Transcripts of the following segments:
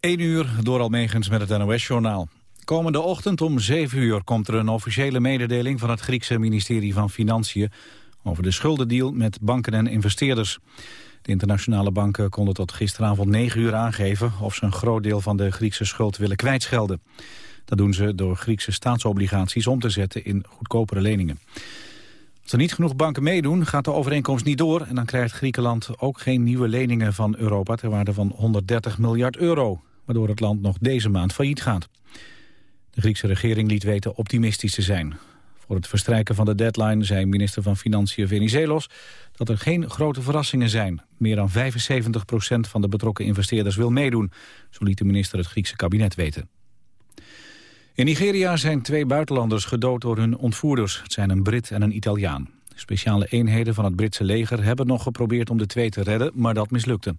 1 uur door Almegens met het NOS-journaal. Komende ochtend om 7 uur komt er een officiële mededeling van het Griekse ministerie van Financiën over de schuldendeal met banken en investeerders. De internationale banken konden tot gisteravond 9 uur aangeven of ze een groot deel van de Griekse schuld willen kwijtschelden. Dat doen ze door Griekse staatsobligaties om te zetten in goedkopere leningen. Als er niet genoeg banken meedoen, gaat de overeenkomst niet door... en dan krijgt Griekenland ook geen nieuwe leningen van Europa... ter waarde van 130 miljard euro, waardoor het land nog deze maand failliet gaat. De Griekse regering liet weten optimistisch te zijn. Voor het verstrijken van de deadline zei minister van Financiën Venizelos... dat er geen grote verrassingen zijn. Meer dan 75 procent van de betrokken investeerders wil meedoen. Zo liet de minister het Griekse kabinet weten. In Nigeria zijn twee buitenlanders gedood door hun ontvoerders. Het zijn een Brit en een Italiaan. Speciale eenheden van het Britse leger hebben nog geprobeerd om de twee te redden, maar dat mislukte.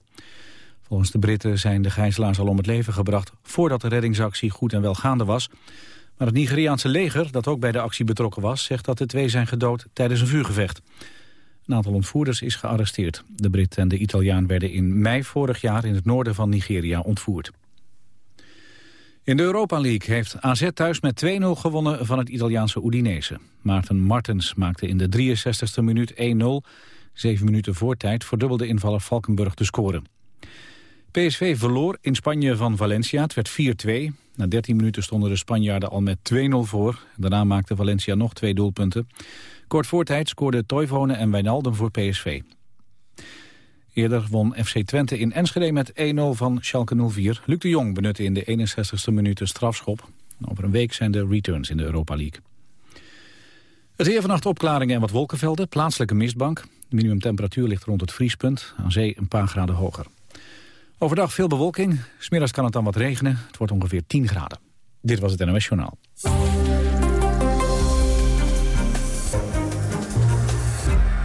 Volgens de Britten zijn de gijzelaars al om het leven gebracht voordat de reddingsactie goed en wel gaande was. Maar het Nigeriaanse leger, dat ook bij de actie betrokken was, zegt dat de twee zijn gedood tijdens een vuurgevecht. Een aantal ontvoerders is gearresteerd. De Brit en de Italiaan werden in mei vorig jaar in het noorden van Nigeria ontvoerd. In de Europa League heeft AZ thuis met 2-0 gewonnen van het Italiaanse Udinese. Maarten Martens maakte in de 63e minuut 1-0. Zeven minuten voor tijd verdubbelde invaller Valkenburg de score. PSV verloor in Spanje van Valencia. Het werd 4-2. Na 13 minuten stonden de Spanjaarden al met 2-0 voor. Daarna maakte Valencia nog twee doelpunten. Kort voor tijd scoorden Toivonen en Wijnaldum voor PSV. Eerder won FC Twente in Enschede met 1-0 van Schalke 04. Luc de Jong benutte in de 61ste minuut een strafschop. Over een week zijn de returns in de Europa League. Het weer vannacht opklaringen en wat wolkenvelden. Plaatselijke mistbank. De minimumtemperatuur ligt rond het vriespunt. Aan zee een paar graden hoger. Overdag veel bewolking. Smiddags kan het dan wat regenen. Het wordt ongeveer 10 graden. Dit was het NOS Journaal.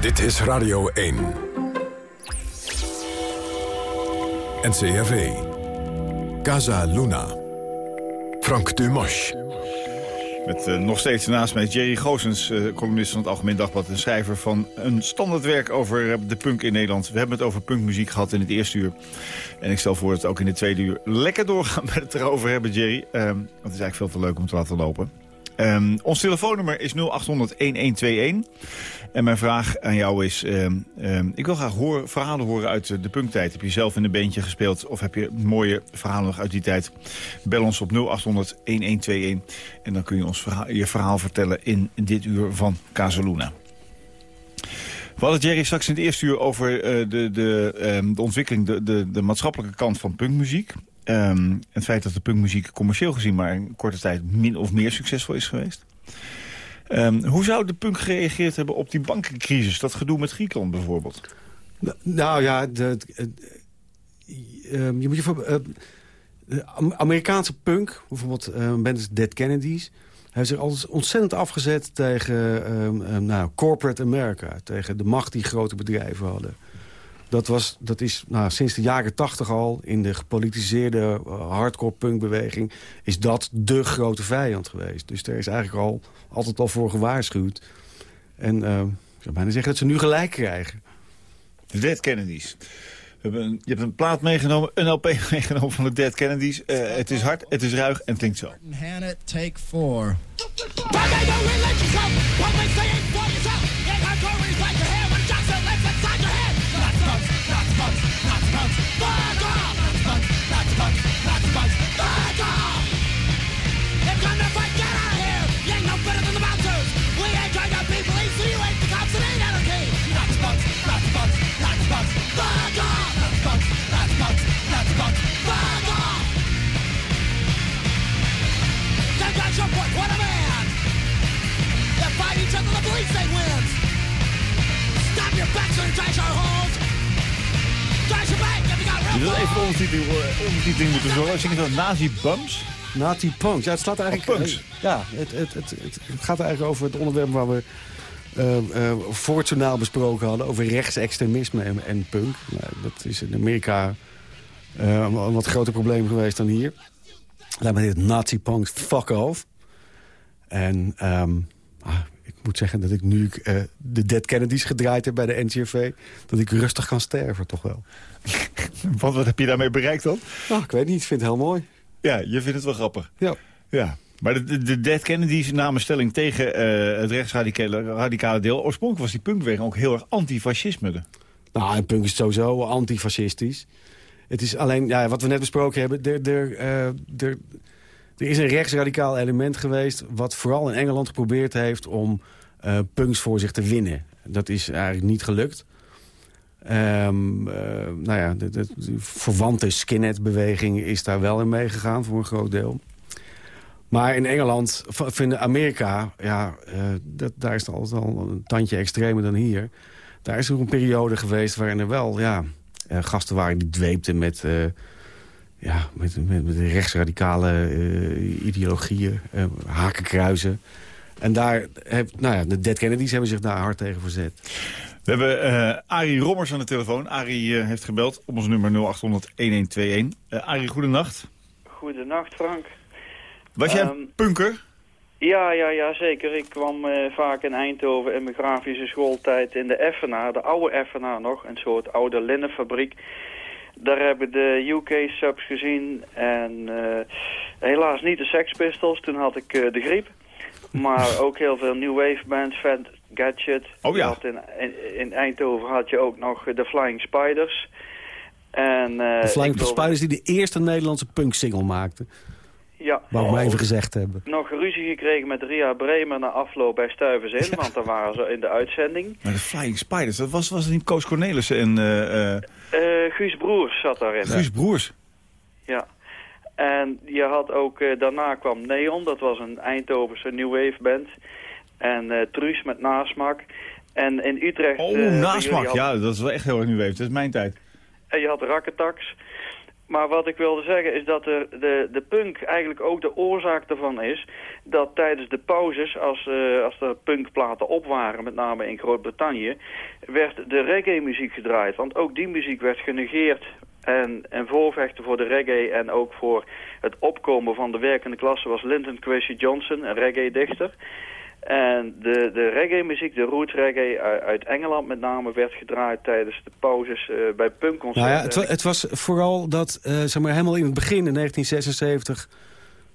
Dit is Radio 1. NCRV. Casa Luna. Frank Dumas. Met uh, nog steeds naast mij Jerry Goosens, uh, columnist van het Algemeen Dagblad... en schrijver van een standaardwerk over uh, de punk in Nederland. We hebben het over punkmuziek gehad in het eerste uur. En ik stel voor dat we ook in het tweede uur lekker doorgaan met het erover hebben, Jerry. Want het is eigenlijk veel te leuk om te laten lopen. Um, ons telefoonnummer is 0800-1121. En mijn vraag aan jou is... Um, um, ik wil graag verhalen horen uit de punktijd. Heb je zelf in een beentje gespeeld of heb je mooie verhalen nog uit die tijd? Bel ons op 0800-1121. En dan kun je ons je verhaal vertellen in dit uur van Casaluna. We hadden Jerry straks in het eerste uur over uh, de, de, de ontwikkeling, de, de maatschappelijke kant van punkmuziek. Um, het feit dat de punkmuziek commercieel gezien maar in korte tijd min of meer succesvol is geweest. Um, hoe zou de punk gereageerd hebben op die bankencrisis? Dat gedoe met Griekenland bijvoorbeeld? Nou ja, de, uh, je moet je voor, uh, Amerikaanse punk, bijvoorbeeld uh, Dead Kennedys... heeft zich altijd ontzettend afgezet tegen nou, corporate America. Tegen de macht die grote bedrijven hadden. Dat, was, dat is nou, sinds de jaren tachtig al in de gepolitiseerde uh, hardcore punkbeweging... is dat de grote vijand geweest. Dus er is eigenlijk al altijd al voor gewaarschuwd. En uh, ik zou bijna zeggen dat ze nu gelijk krijgen. De Dead Kennedys. We hebben een, je hebt een plaat meegenomen, een LP meegenomen van de Dead Kennedys. Uh, het is hard, het is ruig en het klinkt zo. take four. Je wil even de ondertiteling, eh, ondertiteling moeten zorgen. Zingen dat Nazi Bums? Nazi Punks. Ja, het staat eigenlijk... Punks. Ja, het, het, het, het, gaat eigenlijk over het onderwerp waar we uh, uh, voortjournaal besproken hadden. Over rechtsextremisme en, en punk. Nou, dat is in Amerika uh, een wat groter probleem geweest dan hier. Laat me dit Nazi Punks fuck off. En um, ah, ik moet zeggen dat ik nu eh, de Dead Kennedys gedraaid heb bij de NCRV... dat ik rustig kan sterven, toch wel. wat, wat heb je daarmee bereikt dan? Nou, ik weet niet, ik vind het heel mooi. Ja, je vindt het wel grappig. Ja. Ja. Maar de, de, de Dead Kennedys namen stelling tegen eh, het rechtsradicale radicale deel. Oorspronkelijk was die punkweging ook heel erg antifascisme. Nou, en punk is sowieso antifascistisch. Het is alleen, ja, wat we net besproken hebben... Er, er, eh, er, er is een rechtsradicaal element geweest... wat vooral in Engeland geprobeerd heeft om uh, punks voor zich te winnen. Dat is eigenlijk niet gelukt. Um, nou ja, de, verwante skinhead-beweging is daar wel in meegegaan voor een groot deel. Maar in Engeland, vinden Amerika, ja, dat, daar is het altijd al een tandje extremer dan hier. Daar is er een periode geweest waarin er wel ja, gasten waren die dweepten met, ja, met, met, met rechtsradicale ideologieën, hakenkruizen. En daar heb, nou ja, de Dead Kennedys hebben zich daar hard tegen verzet. We hebben uh, Arie Rommers aan de telefoon. Arie uh, heeft gebeld op ons nummer 0800-1121. Uh, Arie, goedenacht. Goedenacht, Frank. Was jij um, punker? Ja, ja, ja, zeker. Ik kwam uh, vaak in Eindhoven in mijn grafische schooltijd in de Effenaar, de oude Effenaar nog, een soort oude linnenfabriek. Daar hebben de UK-subs gezien en helaas niet de Sex Pistols, toen had ik de griep. Maar ook heel veel New Wave bands, Fat Gadget. Oh ja. In, in, in, Eindhoven had je ook nog de Flying Spiders. En, de Flying Spiders die de eerste Nederlandse punk-single maakten. Ja. Wou ik maar even gezegd hebben. Nog ruzie gekregen met Ria Bremer na afloop bij Stuivers in. Want daar waren ze in de uitzending. Maar de Flying Spiders, dat was, was het niet Koos Cornelissen en... Uh, uh... Guus Broers zat daarin. Guus Broers? Ja. En je had ook, uh, daarna kwam Neon, dat was een Eindhovense New Wave band. En uh, Truus met Nasmak. En in Utrecht... Oh, uh, Nasmak, had... ja, dat is wel echt heel erg New Wave. Dat is mijn tijd. En je had Racketax. Maar wat ik wilde zeggen is dat er de, de punk eigenlijk ook de oorzaak ervan is... dat tijdens de pauzes, als, uh, als er punkplaten op waren, met name in Groot-Brittannië... werd de reggae-muziek gedraaid. Want ook die muziek werd genegeerd en, en voorvechten voor de reggae en ook voor het opkomen van de werkende klasse was Linton Kwesi Johnson, een reggae-dichter. En de, de reggae-muziek, de roots reggae uit Engeland met name, werd gedraaid tijdens de pauzes uh, bij punkconcerten. Nou ja, het, het, was vooral dat, uh, zeg maar, helemaal in het begin, in 1976,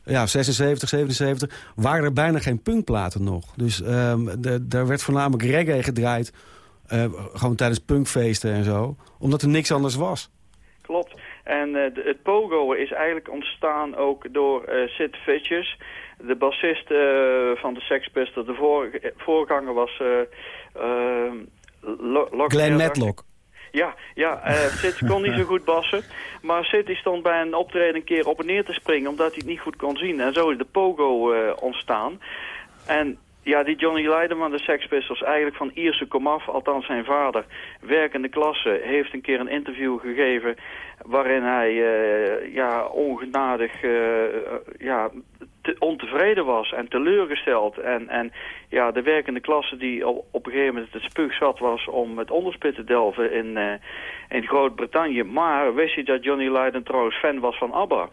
ja, 76, 77, waren er bijna geen punkplaten nog. Dus de, daar werd voornamelijk reggae gedraaid, gewoon tijdens punkfeesten en zo, omdat er niks anders was. En uh, de, het pogo is eigenlijk ontstaan ook door uh, Sid Vicious. De bassist uh, van de Sex Pistols. De voor, voorganger was... Glenn Matlock. Ja, ja uh, Sid kon niet zo goed bassen. Maar Sid die stond bij een optreden een keer op en neer te springen... omdat hij het niet goed kon zien. En zo is de pogo uh, ontstaan. En ja, die Johnny Leiderman, de Sex Pistols, eigenlijk van Ierse komaf, althans zijn vader, werkende klasse, heeft een keer een interview gegeven waarin hij uh, ja, ongenadig uh, ja, te, ontevreden was en teleurgesteld. En, en ja, de werkende klasse die op, op een gegeven moment het spuug zat was om het onderspit te delven in, in Groot-Brittannië. Maar wist je dat Johnny Leiden trouwens fan was van ABBA?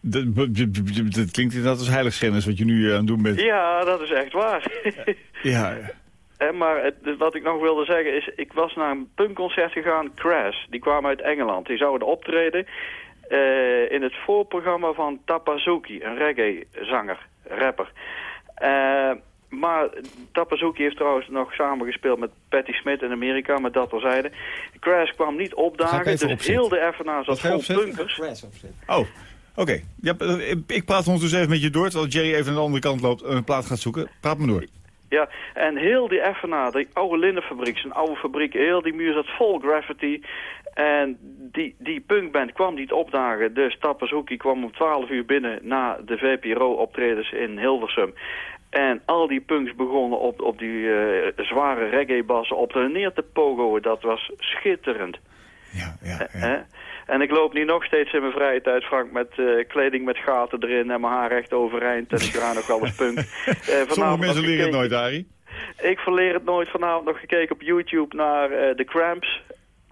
Dat, dat klinkt inderdaad als heiligschennis wat je nu aan het doen bent. Ja, dat is echt waar. ja, ja. maar het, wat ik nog wilde zeggen is, ik was naar een punkconcert gegaan, Crash. Die kwamen uit Engeland. Die zouden optreden uh, in het voorprogramma van Tapazuki, een reggae-zanger, rapper. Uh, maar Tapazuki heeft trouwens nog samengespeeld met Patti Smith in Amerika, maar dat terzijde. Crash kwam niet opdagen, dus opzetten. heel de Effenaar zat vol punkers. Oh, oké. Okay. Ja, ik praat ons dus even met je door, terwijl Jerry even aan de andere kant loopt en een plaat gaat zoeken. Praat me door. Ja, en heel die Effenaar, die oude linnenfabriek, zijn oude fabriek, heel die muur zat vol graffiti. En die, die punkband kwam niet opdagen, dus Tapasuki kwam om 12 uur binnen na de VPRO-optredens in Hilversum. En al die punks begonnen op, op die uh, zware reggae-bassen op de neer te pogoen. Dat was schitterend. Ja, ja, ja. En ik loop nu nog steeds in mijn vrije tijd, Frank, met uh, kleding met gaten erin en mijn haar recht overeind. En ik draai nog wel eens punk. Uh, Sommige mensen leren het nooit, Arie. Ik verleer het nooit. Vanavond nog gekeken op YouTube naar uh, The Cramps.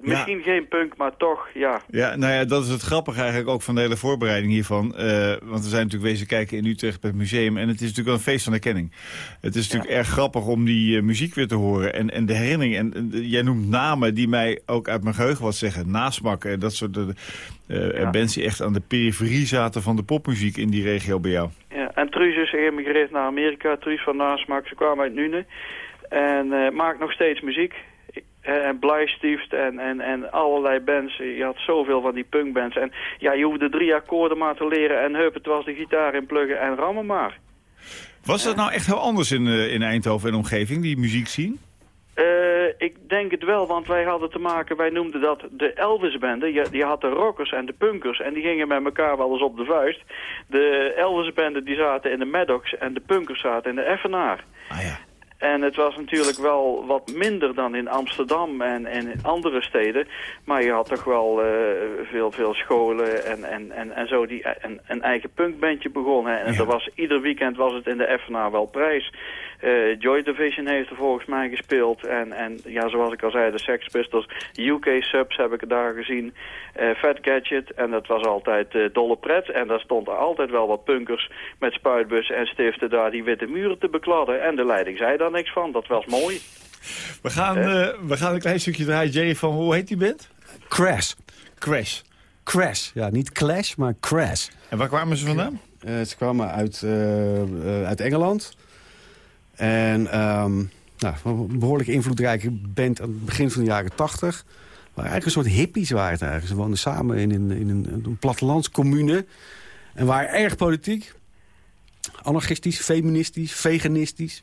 Misschien geen punk, maar toch, ja. Ja, nou ja, dat is het grappige eigenlijk ook van de hele voorbereiding hiervan. Eh, want we zijn natuurlijk wezen kijken in Utrecht bij het museum. En het is natuurlijk wel een feest van herkenning. Het is natuurlijk erg grappig om die eh, muziek weer te horen. En, en de herinnering. En, en, jij noemt namen die mij ook uit mijn geheugen wat zeggen. Nasmak en dat soort uh, ja. bands die echt aan de periferie zaten van de popmuziek in die regio bij jou. Ja, en Truus is geëmigreerd naar Amerika. Truus van Nasmak, ze kwamen uit Nune. En maakt nog steeds muziek. En Bleistift en, en, en allerlei bands. Je had zoveel van die punkbands. En ja, je hoefde drie akkoorden maar te leren. En hup, het was de gitaar in pluggen en rammen maar. Was dat nou echt heel anders in, uh, in Eindhoven en omgeving, die muziek zien? Uh, ik denk het wel, want wij hadden te maken, wij noemden dat de Elvis-bende. Je, je had de rockers en de punkers en die gingen met elkaar wel eens op de vuist. De Elvis-bende die zaten in de Maddox en de punkers zaten in de Effenaar. Ah ja. En het was natuurlijk wel wat minder dan in Amsterdam en, en in andere steden. Maar je had toch wel uh, veel, veel scholen en, en, en, en zo die een, een eigen punkbandje begonnen. En ja. er was, ieder weekend was het in de FNA wel prijs. Uh, Joy Division heeft er volgens mij gespeeld. En, en ja, zoals ik al zei, de Sex Pistols, UK Subs heb ik daar gezien. Uh, Fat Gadget, en dat was altijd uh, dolle pret. En daar stond er altijd wel wat punkers met spuitbussen en stiften daar die witte muren te bekladden. En de leiding zei daar niks van, dat was mooi. We gaan, we gaan een klein stukje draaien, Jerry, van hoe heet die band? Crash. Crash. Crash, ja, niet Clash, maar Crash. En waar kwamen ze vandaan? ze kwamen uit, uit Engeland. En um, nou, een behoorlijk invloedrijke band aan het begin van de jaren tachtig. Maar eigenlijk een soort hippies waren het eigenlijk. Ze woonden samen in een, in een, een plattelandscommune. En waren erg politiek. Anarchistisch, feministisch, veganistisch.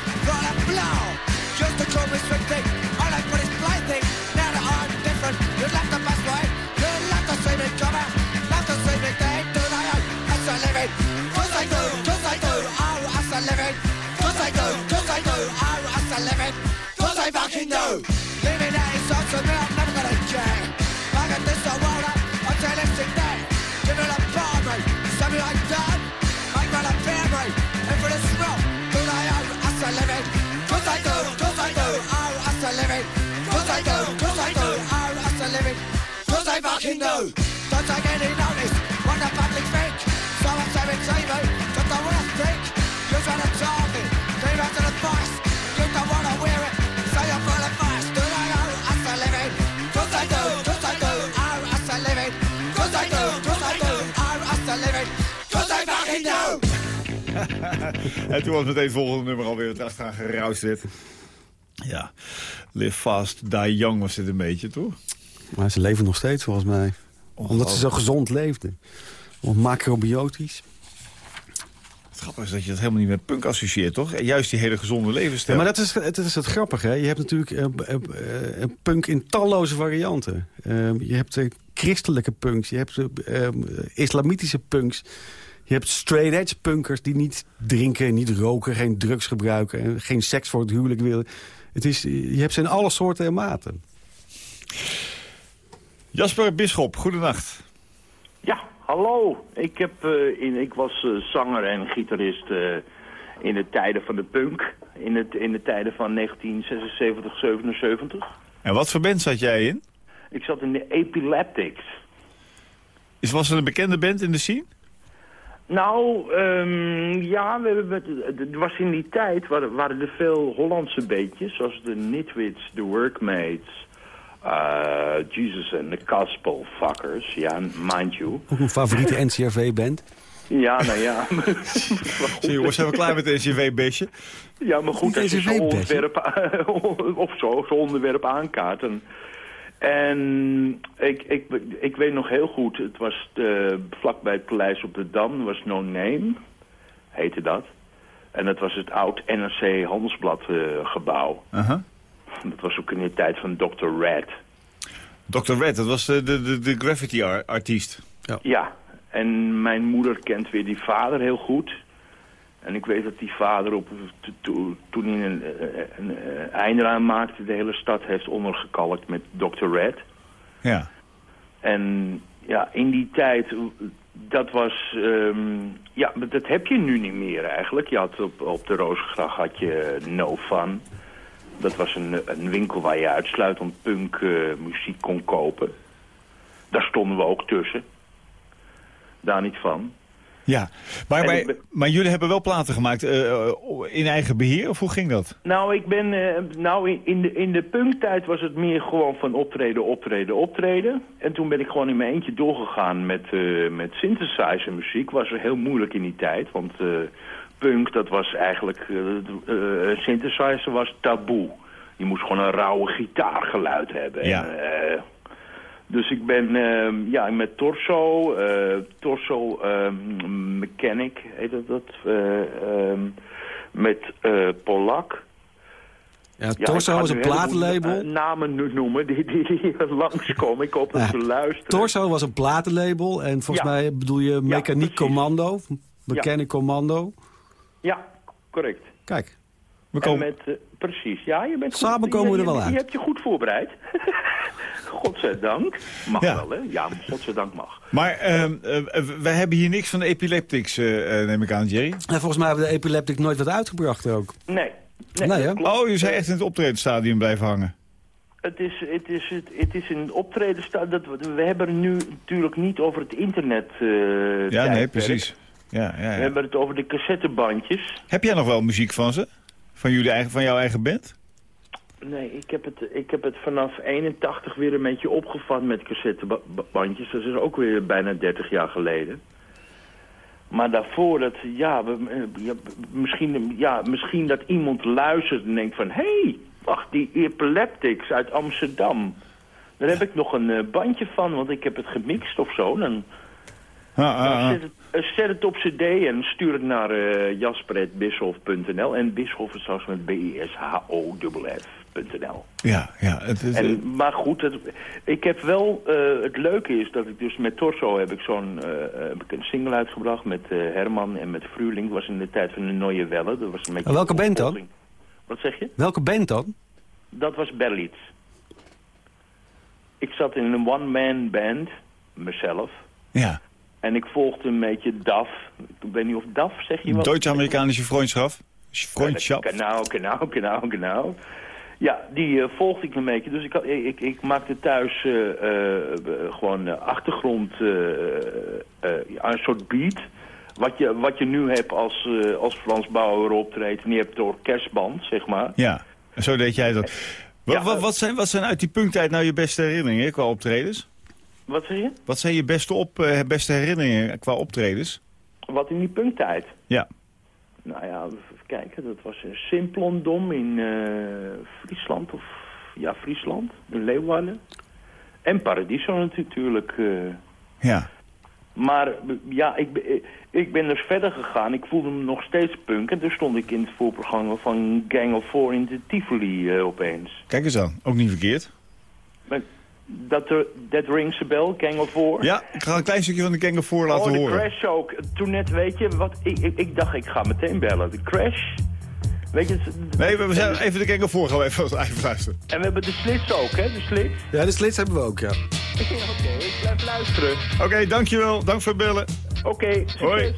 blow. Just to me sweet thing, I put is plaything. Now that I'm different, you left the best way. You left to see me cover, left to see me dead. Do I out, as I live it? Cause I do, cause I do, oh, as I live it. Cause I do, cause I do, oh, as I live it, cause I fucking do. Living out is such I fucking do. Don't take any notice, what the public think. So I say it TV, just the way I think. You're trying to talk it. Leave out to the boss. You don't wanna wear it. So you're full of fuss. Do? Cause I do, cause I do. Cause I do, do. en toen was meteen volgende nummer alweer het achteraan geroust dit. Ja, Live Fast, Die Young was dit een beetje, toch? Maar ze leven nog steeds volgens mij. Omdat ze zo gezond leefden. Macrobiotisch. Het grappige is dat je dat helemaal niet met punk associeert, toch? En juist die hele gezonde levensstijl. Ja, maar dat is, het is het grappige. Hè? Je hebt natuurlijk uh, uh, punk in talloze varianten. Uh, je hebt christelijke punks, je hebt islamitische punks... Je hebt straight edge punkers die niet drinken, niet roken, geen drugs gebruiken... en geen seks voor het huwelijk willen. Het is, je hebt ze in alle soorten en maten. Jasper Bisschop, goedenacht. Ja, hallo. Ik, heb, uh, in, ik was uh, zanger en gitarist uh, in de tijden van de punk. In, het, in de tijden van 1976, 77. En wat voor band zat jij in? Ik zat in de Epileptics. Is, was er een bekende band in de scene? Nou, um, ja, we hebben, het was in die tijd waren, waren er veel Hollandse beetjes, zoals de Nitwits, de Workmates, uh, Jesus and the Gospel Fuckers, ja, mind you. Ook een favoriete NCRV-band? Ja, nou ja. Zo jongens, zijn we klaar met het NCRV-beestje? Ja, maar goed, als je zo'n onderwerp, of zo, zo onderwerp aankaarten... En ik, ik, ik weet nog heel goed, het was de, vlakbij het paleis op de Dam, was No Name, heette dat. En dat was het oud NRC Handelsblad uh, gebouw. Uh -huh. Dat was ook in de tijd van Dr. Red. Dr. Red, dat was de, de, de, de graffiti-artiest. Ja, en mijn moeder kent weer die vader heel goed. En ik weet dat die vader op, to- to- toen hij een, een, einde aan maakte... de hele stad heeft ondergekalkt met Dr. Red. Ja. En ja, in die tijd, dat was... ehm, ja, maar dat heb je nu niet meer eigenlijk. Je had op, op de Rozengracht had je No Fun. Dat was een, een winkel waar je uitsluitend punk eh, muziek kon kopen. Daar stonden we ook tussen. Daar niet van. Ja, maar, maar, ik ben- maar jullie hebben wel platen gemaakt eh, in eigen beheer, of hoe ging dat? Nou, ik ben, eh, nou in, in de, in de punktijd was het meer gewoon van optreden, optreden, optreden. En toen ben ik gewoon in mijn eentje doorgegaan met, met synthesizer muziek. Was er heel moeilijk in die tijd, want punk, dat was eigenlijk, eh, eh, synthesizer was taboe. Je moest gewoon een rauwe gitaargeluid hebben. Ja. En, eh, dus ik ben ja, met Torso, eh, Torso eh, Mechanic heet dat, dat eh, ehm, met eh, Polak. Ja, Ja, Torso was nu een platenlabel. namen nu noemen die, die, die langskomen. Ik hoop dat Ja. ze luisteren. Torso was een platenlabel. En volgens Ja. mij bedoel je Mechaniek precies. Commando. Mechanic Commando. Ja, correct. Kijk, We En komen, met, eh, precies. Ja, je bent Samen goed, komen we er wel je, uit. Je hebt je goed voorbereid. Godzijdank. Mag Ja. wel, hè? Ja, godzijdank mag. maar wij hebben hier niks van de epileptics, eh, eh, neem ik aan, Jerry. en volgens mij hebben de Epileptic nooit wat uitgebracht ook. Nee. Nee, Nee. Oh, je zei echt in het optredenstadium blijven hangen. Het is, het is, het, het is een optreden. Dat, we we hebben het nu natuurlijk niet over het internet. eh, Ja, nee, precies. Ja, ja, We hebben het over de cassettebandjes. Heb jij nog wel muziek van ze? Van, jullie eigen, van jouw eigen band? Nee, ik heb, het, ik heb het vanaf 81 weer een beetje opgevat met cassettebandjes. Dat is ook weer bijna 30 jaar geleden. Maar daarvoor, dat, ja, we, eh, ja, misschien, ja, misschien dat iemand luistert en denkt van... hé, hey, wacht, die Epileptics uit Amsterdam. Daar heb ik nog een eh, bandje van, want ik heb het gemixt of zo. Dan, Ah, ah, ah. zet, het, zet het op cd en stuur het naar uh. En Bischof is zelfs met B-I-S-H-O-F.nl. Ja, ja. Het, het- En, maar goed, het, ik heb wel, eh, het leuke is dat ik dus met Torso heb ik zo'n, eh, eh, heb ik een single uitgebracht met eh, Herman en met Fruling. Dat was in de tijd van de Neue Welle. Dat was een welke band dan? Wat zeg je? Welke band dan? Dat was Berlitz. Ik zat in een one-man band, mezelf. ja. En ik volgde een beetje DAF. Ik weet niet of DAF, zeg je wat? Duits-Amerikanische vriendschap. Vriendschap. Genau, genau, genau, genau. Ja, die eh, volgde ik een beetje. Dus ik, ik, ik maakte thuis eh, eh, gewoon achtergrond, een soort beat. Wat je, wat je nu hebt als, als Frans Bauer optreedt. En je hebt de orkestband, zeg maar. Ja, zo deed jij dat. Wat, Ja, wat, wat, zijn, wat zijn uit die punktijd nou je beste herinneringen qua optredens? Wat zeg je? Wat zijn je beste, op, eh, beste herinneringen qua optredens? Wat in die punktijd? Ja. Nou ja, even kijken. Dat was in Simplondom in eh, Friesland. Of, ja, Friesland. In Leeuwarden. En Paradiso natuurlijk. eh. Ja. Maar eh, ja, ik, ben- eh, ik ben dus verder gegaan. Ik voelde me nog steeds punk. En toen stond ik in het voorprogramma van Gang of Four in de Tivoli eh, opeens. Kijk eens aan. Ook niet verkeerd. Maar dat, er- dat rings a bell, Gang of Four. Ja, ik ga een klein stukje van de Gang of Four laten oh, de horen. Crash ook. Toen net, weet je, wat, ik, ik, ik dacht ik ga meteen bellen. De Crash. Weet je, Nee, we zijn even de Gang of Four gaan we even, even luisteren. En we hebben de slits ook, hè? De slits. Ja, de slits hebben we ook, ja. Oké, ik blijf luisteren. Oké, dankjewel. Dank voor het bellen. Oké, succes. Hoi.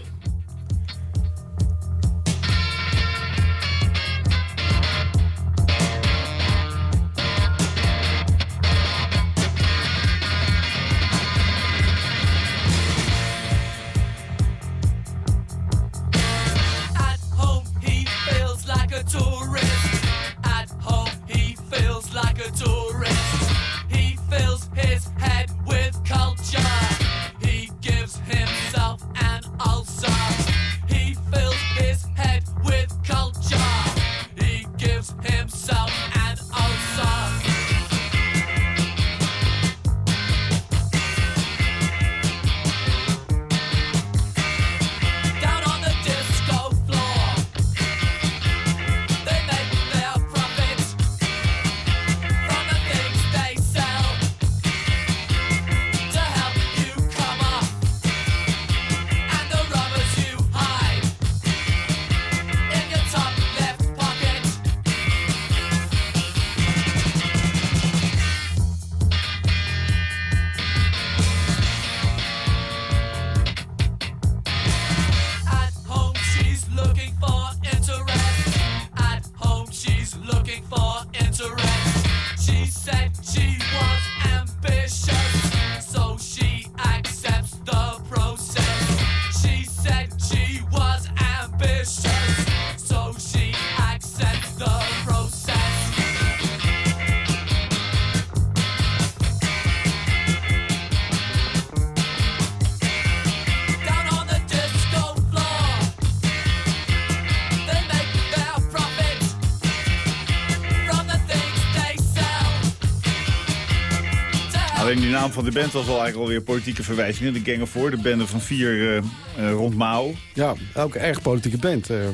Naam van de band was al eigenlijk alweer politieke verwijzingen. De Gang of Four, de bende van vier eh, rond Mao. Ja, ook een erg politieke band. eh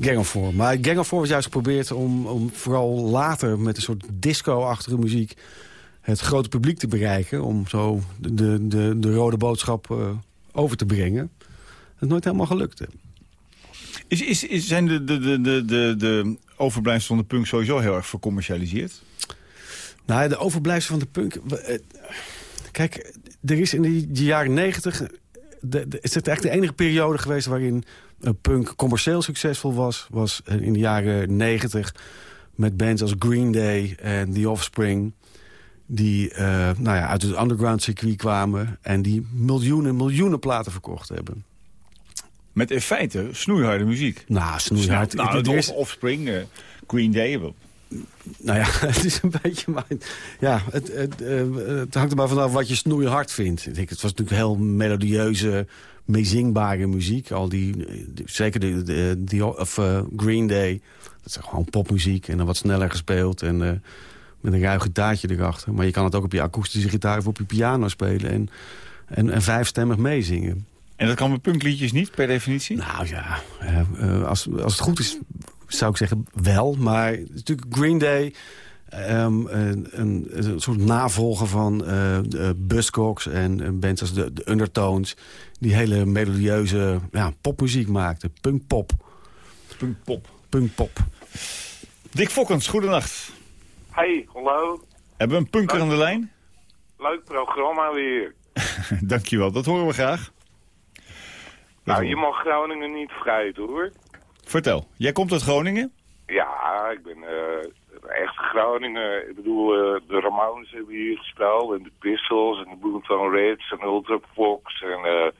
Gang of Four. Maar Gang of Four was juist geprobeerd om, om vooral later... met een soort disco-achtige muziek het grote publiek te bereiken. Om zo de, de, de, de rode boodschap over te brengen. Dat is nooit helemaal gelukt. Is, is, is, zijn de, de, de, de, de, de overblijfselen van de punk sowieso heel erg vercommercialiseerd? Nou, de overblijfsel van de punk... eh, Kijk, er is in de, de jaren negentig... de- de- Is het echt de enige periode geweest waarin eh, punk commercieel succesvol was... was eh, in de jaren negentig met bands als Green Day en The Offspring... die eh, nou ja, uit het underground circuit kwamen... en die miljoenen, miljoenen platen verkocht hebben. Met in feite snoeiharde muziek. Nou, snoeihard. Nou, de Off- Offspring, eh, Green Day. Nou ja, het is een beetje... Maar, ja, het, het, eh, het hangt er maar vanaf wat je snoeihard vindt. Ik denk, het was natuurlijk heel melodieuze, meezingbare muziek. Al die, eh, zeker de, de, of, eh, Green Day. Dat is gewoon popmuziek en dan wat sneller gespeeld. En met een ruig gitaartje erachter. Maar je kan het ook op je akoestische gitaar of op je piano spelen. En, en, en vijfstemmig meezingen. En dat kan met punkliedjes niet, per definitie? Nou ja, als, als het goed is, zou ik zeggen wel. Maar het is natuurlijk Green Day... ehm, een, een, een soort navolger van eh de Buzzcocks en eh, bands als de, de Undertones... die hele melodieuze ja, popmuziek maakten. Punkpop. Punkpop. Punkpop. Dick Fokkens, goedenacht. Hey, hallo. Hebben we een punker aan de lijn? Leuk programma weer. Dankjewel, dat horen we graag. Nou, je mag Groningen niet vergeten hoor. Vertel, jij komt uit Groningen? Ja, ik ben eh echt Groningen. Ik bedoel, eh, de Ramones hebben hier gespeeld. En de Pistols en de Boomtown Reds en Ultra Fox. En eh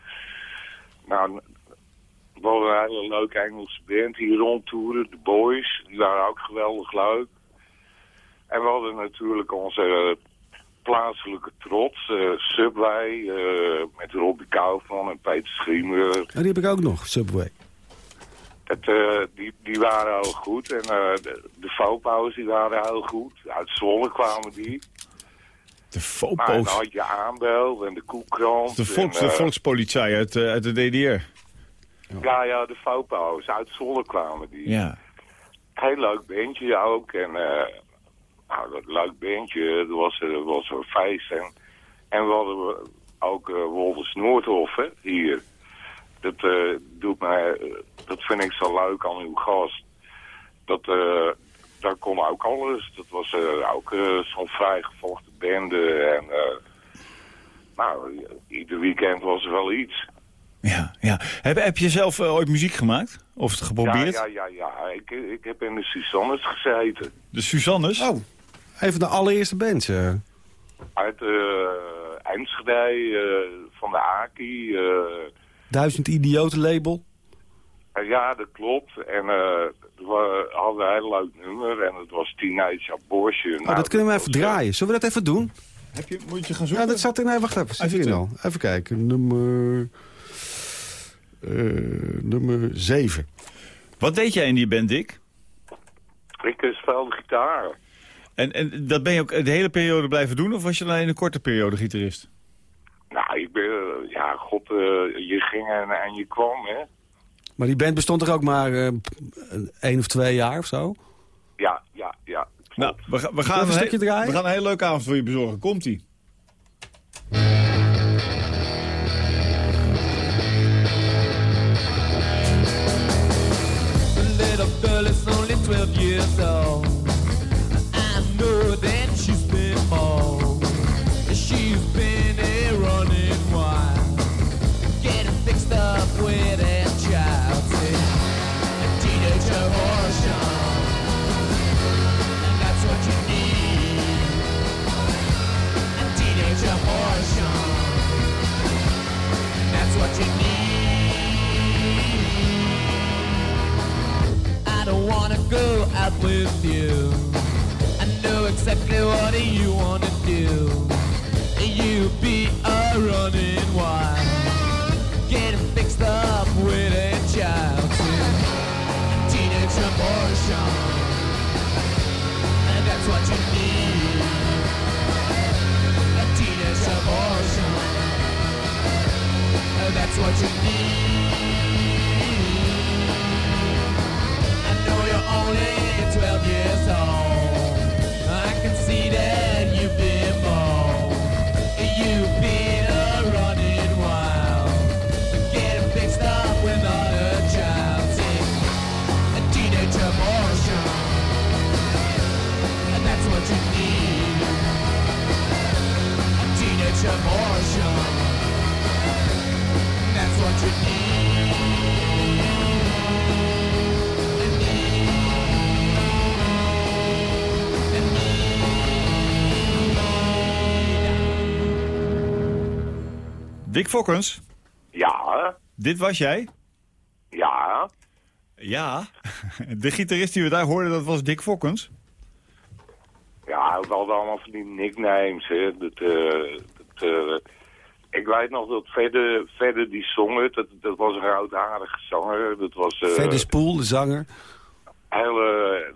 nou, we hadden een hele leuke Engelse band hier rondtoeren. De Boys, die waren ook geweldig leuk. En we hadden natuurlijk onze plaatselijke trots. eh, Subway, eh, met Robbie Kaufman en Peter Schiemer. En die heb ik ook nog, Subway. Het, eh, die, die waren heel goed. En eh, de, de Fopo's die waren heel goed. Uit Zwolle kwamen die. De Maar dan Fopo's. had je Aanbel en de Koekrant. De, volks, en, de eh, volkspolitie uit, uit de DDR. Ja, ja, de Fopo's. Uit Zwolle kwamen die. Ja. Heel leuk bandje ook. En eh, nou, dat leuk bandje, dat was, eh, was een feest. En, en we hadden ook uh, Wolters Noordhof hè, hier. Dat, doet mij, dat vind ik zo leuk aan uw gast. Dat, eh daar kon ook alles. Dat was eh, ook eh, zo'n vrijgevochten bende. En eh, nou, ieder weekend was er wel iets. Ja, ja. Heb, heb je zelf ooit muziek gemaakt? Of het geprobeerd? Ja, ja, ja, ja. Ik, ik heb in de Suzannes gezeten. De Suzannes? Oh, even de allereerste bands. eh. Uit eh Enschede, eh, van de Aki. eh, Duizend Idioten label. En ja, dat klopt. En eh, we hadden een heel leuk nummer. En het was Teenage Abortion. Oh, dat kunnen we even draaien. Zullen we dat even doen? Heb je, moet je gaan Ja, zoeken? dat zat in... Nee, wacht even. Zit hier al. Even kijken. Nummer... eh, nummer 7. Wat deed jij in die band, Dick? Ik eh, speelde gitaar. En, en dat ben je ook de hele periode blijven doen? Of was je alleen een korte periode gitarist? Nou, ik ben... eh, ja, god, eh, je ging en, en je kwam, hè. Maar die band bestond er ook maar eh, een één of twee jaar of zo. Ja, ja, ja. Nou, we, ga- we, gaan Even een stukje draaien? we gaan een hele leuke avond voor je bezorgen. Komt-ie. The little girl is only 12 years old. wanna go out with you. I know exactly what you wanna do. You be a running wild, getting fixed up with a child too. Teenage abortion, and that's what you need. A teenage abortion, and that's what you need. Abortion. That's what you need. Dick Fokkens, Ja, dit was jij? ja. Ja. De gitarist die we daar hoorden, dat was Dick Fokkens. Ja, we hadden allemaal van die nicknames. Hè. Dat, eh, dat, eh, ik weet nog dat verder, verder die zong het. Dat, dat was een roodharige zanger. Dat was... eh, Verder Spoel, de zanger. hele,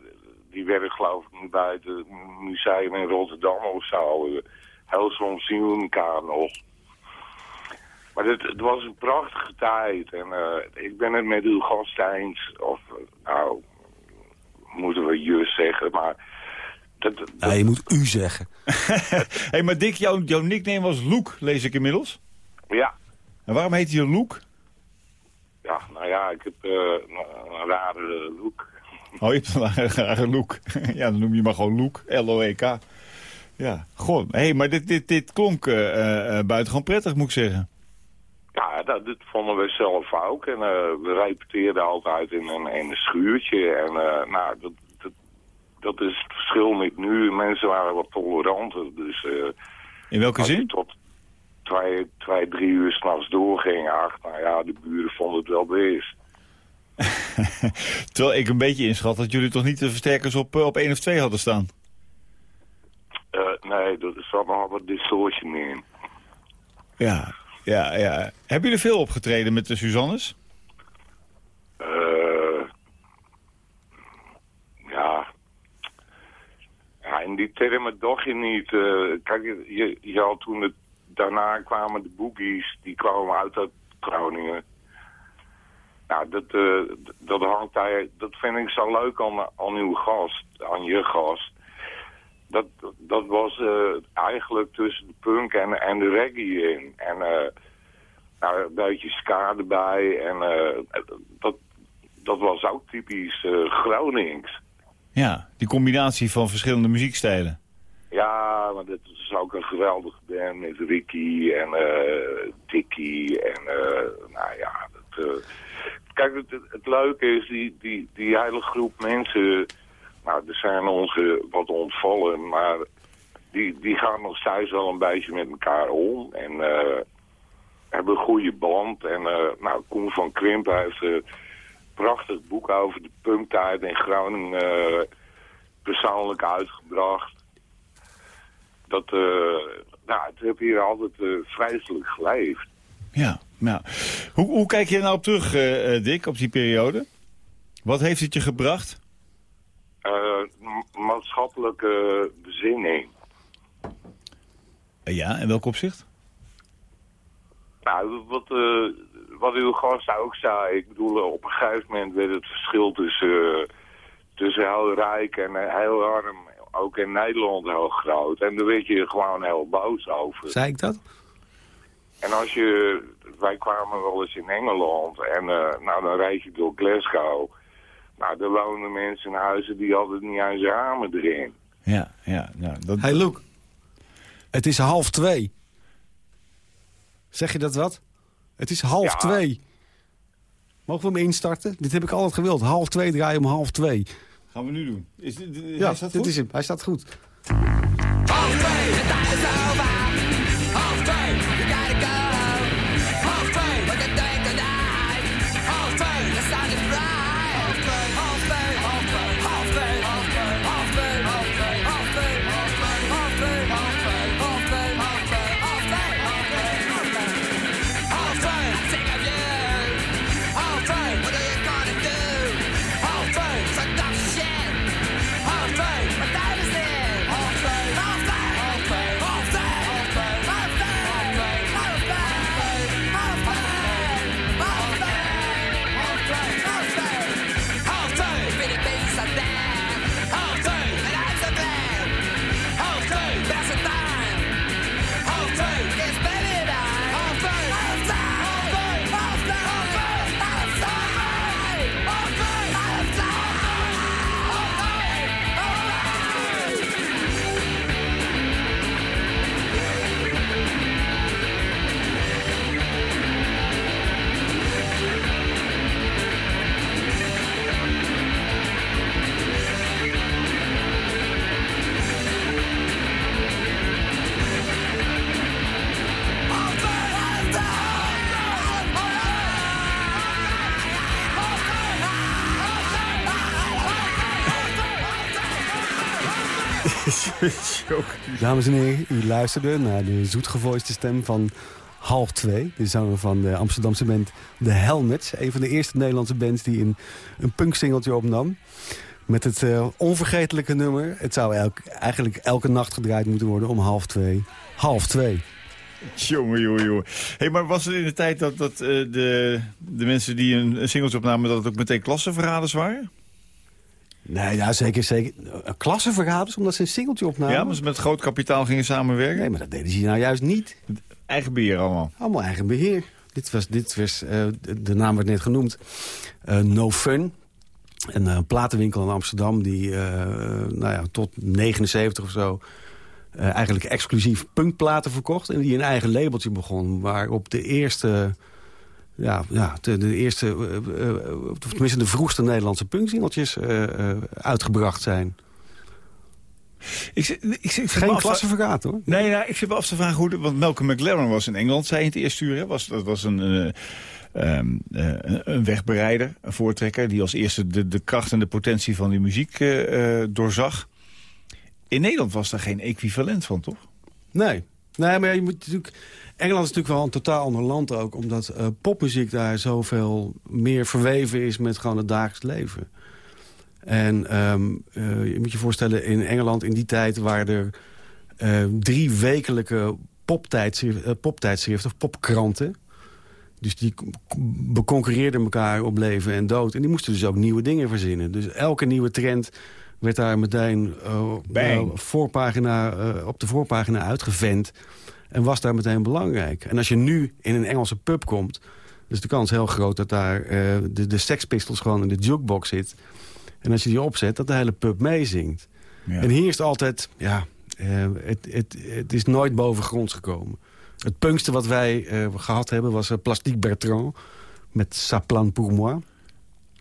die werden geloof ik bij het museum in Rotterdam of zo. Heel soms zien we elkaar nog. Maar het, het was een prachtige tijd. En eh, ik ben het met uw gast eens. Of, nou, moeten we jus zeggen, maar... Dat, je moet u zeggen. hey, maar Dick, jouw, jouw nickname was Luke, lees ik inmiddels. ja, En waarom heet je Luke? ja, nou ja, ik heb eh, een, een rare look. Oh, je hebt een rare Luke. ja, dan noem je maar gewoon Luke, L-O-E-K. Ja, goh. hey, maar dit, dit, dit klonk eh, eh, eh, buitengewoon prettig, moet ik zeggen. Ja, dat, dat vonden we zelf ook. En eh, we repeteerden altijd in een, in een schuurtje. En eh, nou, dat, dat, dat is het verschil met nu. Mensen waren wat toleranter. Dus eh, In welke zin? tot twee, twee drie uur s'nachts doorging, ach, nou ja, de buren vonden het wel best. Terwijl ik een beetje inschat dat jullie toch niet de versterkers op, op 1 of 2 hadden staan. Eh, nee, er zat nog wat distortion in. Ja, ja, ja. Hebben jullie veel opgetreden met de Suzannes? Eh, ja. ja, in die termen toch je niet. eh, kijk, je, je had toen het, daarna kwamen de boogies, die kwamen uit, uit Groningen. Nou, dat, eh, dat hangt daar, dat vind ik zo leuk aan, aan uw gast, aan je gast. Dat, dat was eh, eigenlijk tussen de punk en, en de reggae in. En eh, nou, een beetje ska erbij. En eh, dat, dat was ook typisch Gronings. Ja, die combinatie van verschillende muziekstijlen. Ja, maar dat is ook een geweldige band met Ricky en Dickie. En eh, nou ja, dat, kijk, het, het, het leuke is, die, die, die hele groep mensen... Nou, er zijn onze wat ontvallen, maar die, die gaan nog steeds wel een beetje met elkaar om. En eh, hebben een goede band. En eh, nou, Koen van Krimp heeft een prachtig boek over de punktijd in Groningen eh, persoonlijk uitgebracht. Dat, eh, nou, het heb hier altijd eh, vreselijk geleefd. Ja, nou. Hoe, hoe kijk je nou op terug, eh, eh, Dick, op die periode? Wat heeft het je gebracht? Eh, maatschappelijke bezinning. Ja, in welk opzicht? Nou, wat, eh, wat uw gast ook zei, ik bedoel, eh, op een gegeven moment werd het verschil tussen, tussen heel rijk en heel arm, ook in Nederland heel groot. En daar werd je gewoon heel boos over. Zei ik dat? En als je, wij kwamen wel eens in Engeland en nou dan rijd je door Glasgow. Nou, daar wonen mensen in huizen die hadden niet eens ramen erin. Ja, ja. Nou, dat... Hey Luke, het is half twee. Zeg je dat wat? Het is half Ja. twee. Mogen we hem instarten? Dit heb ik altijd gewild. Half twee draaien om half twee. Gaan we nu doen. Is dit, Ja, is dat dit is hem. Hij staat goed. Half twee, de tijd is over. Dames en heren, u luisterde naar de zoetgevoiste stem van half twee. De zanger van de Amsterdamse band The Helmets. Een van de eerste Nederlandse bands die een, een punksingeltje opnam. Met het eh, onvergetelijke nummer. Het zou elk, eigenlijk elke nacht gedraaid moeten worden om half twee. Half twee. Jongen, jongen, jongen. Hey, maar was het in de tijd dat, dat eh, de, de mensen die een, een singeltje opnamen... dat het ook meteen klassenverraders waren? Nee, ja, zeker. zeker. Klassenvergaders, omdat ze een singeltje opnamen? Ja, maar ze met groot kapitaal gingen samenwerken? Nee, maar dat deden ze nou juist niet. Eigen beheer allemaal? Allemaal eigen beheer. Dit was, dit was eh, de, naam werd net genoemd. Eh, no Fun. Een eh, platenwinkel in Amsterdam die nou ja, tot 79 of zo... eigenlijk exclusief punkplaten verkocht. En die een eigen labeltje begon. Waarop de eerste... Ja, ja de, de eerste, eh, eh, of tenminste de vroegste Nederlandse punksingeltjes eh, uitgebracht zijn. Ik, zit- ik, zit- ik zit me Geen klassenvergaat hoor. Nee, nou, ik zit me af te vragen hoe... de- want Malcolm McLaren was in Engeland, zei in het eerste uur. Hè, was, dat was een, eh, ehm, eh, een- wegbereider, een voortrekker... die als eerste de, de kracht en de potentie van die muziek doorzag. In Nederland was daar geen equivalent van, toch? Nee. Nee, maar je moet natuurlijk... Engeland is natuurlijk wel een totaal ander land ook... omdat eh, popmuziek daar zoveel meer verweven is met gewoon het dagelijks leven. En ehm, eh, je moet je voorstellen, in Engeland in die tijd... waren er eh, drie wekelijke poptijdschriften, poptijdschriften of popkranten... Dus die beconcurreerden elkaar op leven en dood. En die moesten dus ook nieuwe dingen verzinnen. Dus elke nieuwe trend werd daar meteen voorpagina, op de voorpagina uitgevent. En was daar meteen belangrijk. En als je nu in een Engelse pub komt... is de kans heel groot dat daar eh, de, de Sex Pistols gewoon in de jukebox zit. En als je die opzet, dat de hele pub meezingt. Ja. En hier is het altijd... Ja, eh, het, het, het is nooit bovengronds gekomen. Het punkste wat wij eh, gehad hebben was uh, Plastique Bertrand... met Sa plan pour moi. Dat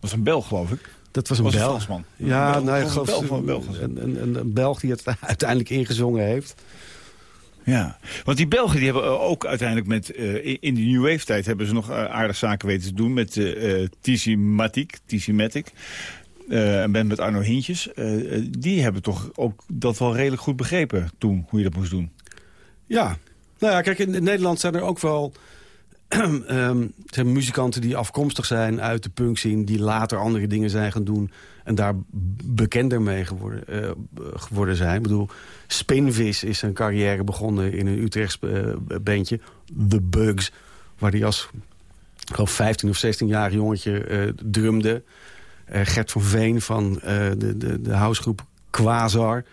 was een Belg, geloof ik. Dat was een Was een Belg. Fransman. Ja, Een Belg- nou, ik een geloof Belg van een Belg. een, een, een, een Belg die het uiteindelijk ingezongen heeft. Ja, want die Belgen die hebben eh, ook uiteindelijk met... eh, in- de New Wave tijd hebben ze nog eh, aardig zaken weten te doen... met eh eh, TC Matic, TC Matic. eh, en ben met Arno Hintjes. Die hebben toch ook dat wel redelijk goed begrepen toen, hoe je dat moest doen. Ja. Nou ja, kijk, in, in Nederland zijn er ook wel... ehm, zijn muzikanten die afkomstig zijn uit de punkscene... die later andere dingen zijn gaan doen... en daar bekender mee geworden, eh, geworden zijn. Ik bedoel, Spinvis is zijn carrière begonnen in een Utrechts eh, bandje. The Bugs, waar hij als geloof 15 of 16-jarig jongetje eh, drumde. Gert van Veen van de, de, de housegroep Quasar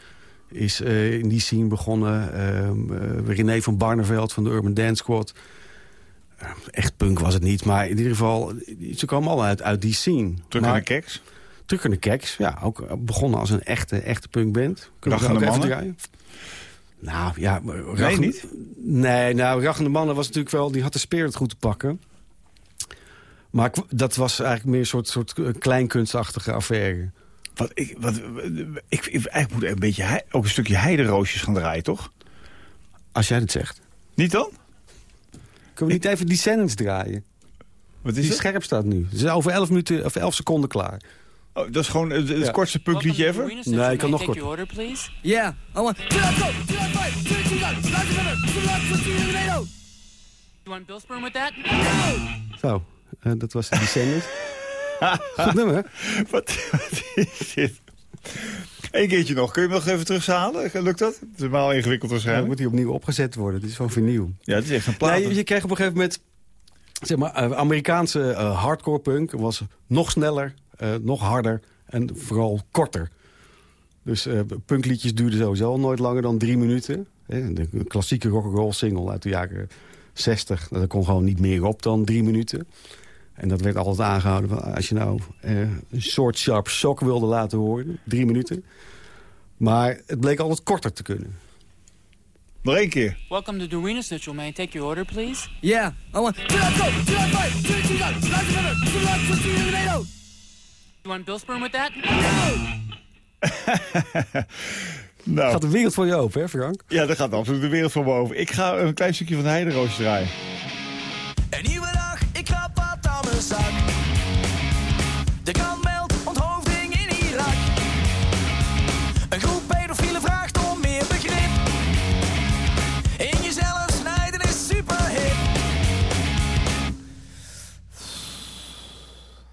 is in die scene begonnen. Ehm, eh, René van Barneveld van de Urban Dance Squad. Eh, echt punk was het niet, maar in ieder geval... ze kwamen allemaal uit, uit die scene. Terug naar de keks. De Keks, ja. Ook begonnen als een echte, echte punkband. Kunnen we ook even Mannen? draaien? Nou, ja... Rachen- niet? Nee, nou, Rachende Mannen was natuurlijk wel... Die had de spirit goed te pakken. Maar dat was eigenlijk meer een soort, soort kleinkunstachtige affaire. Wat ik, wat, ik, ik, eigenlijk moet een beetje ook een stukje heideroosjes gaan draaien, toch? Als jij het zegt. Niet dan? Kunnen we niet even die sentence draaien? Wat is Die het? scherp staat nu. Het is over 11 minuten of 11 seconden klaar. Oh, dat is gewoon het, het Ja. kortste punkliedje ever? Nee, ik kan nog kort. please? Yeah, I want. You Bill Sperm with that? Zo, eh, dat was die sentence. Goed nummer. Wat, wat is dit? Eén keertje nog. Kun je hem nog even terughalen? Lukt dat? Het is helemaal ingewikkeld Dan waarschijnlijk. moet hij opnieuw opgezet worden. Dit is van vernieuw. Ja, het is echt een plaat. Nee, je, je kreeg op een gegeven moment... Zeg maar, eh, Amerikaanse eh, hardcore punk was nog sneller, eh, nog harder en vooral korter. Dus eh, punkliedjes duurden sowieso nooit langer dan drie minuten. Hè, De klassieke rock'n'roll single uit de jaren 60. Dat kon gewoon niet meer op dan drie minuten. En dat werd altijd aangehouden. Van, als je nou eh, een short sharp shock wilde laten horen, drie minuten. Maar het bleek altijd korter te kunnen. Nog één keer. Welcome to the arena, Snitchell, man. Take your order, please. Yeah, I want. You want Bill Sperm with that? Nou, Gaat de wereld voor je open, hè Frank? ja, daar gaat absoluut de wereld voor boven. Ik ga een klein stukje van de heideroosjes draaien. Een nieuwe dag, ik krap wat aan mijn zak. De krant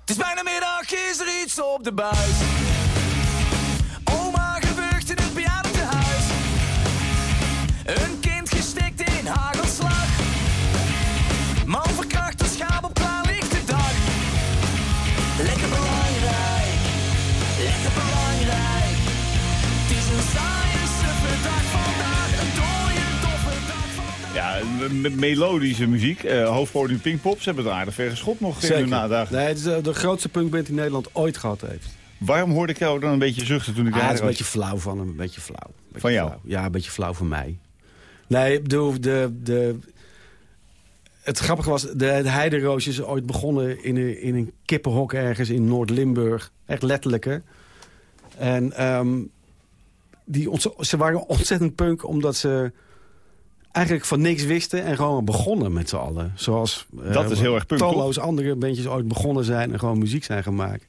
Het is bijna middag, is er iets op de buis? Melodische muziek. eh hoofdpodium Pinkpop. Ze hebben het aardig ver geschot nog in hun nadagen. Nee, het is eh, de grootste punkband die Nederland ooit gehad heeft. Waarom hoorde ik jou dan een beetje zuchten toen ik Ah, daar het is een was? beetje flauw van hem, een beetje flauw. Een beetje Van jou? flauw. Ja, een beetje flauw van mij. Nee, ik bedoel, de, de, het grappige was, de, de Heideroos is ooit begonnen in een, in een kippenhok ergens in Noord-Limburg. Echt letterlijk, hè. En ehm, die ze waren ontzettend punk omdat ze eigenlijk van niks wisten en gewoon begonnen met z'n allen. Zoals eh, is heel erg punk, talloze andere bandjes ooit begonnen zijn en gewoon muziek zijn gemaakt.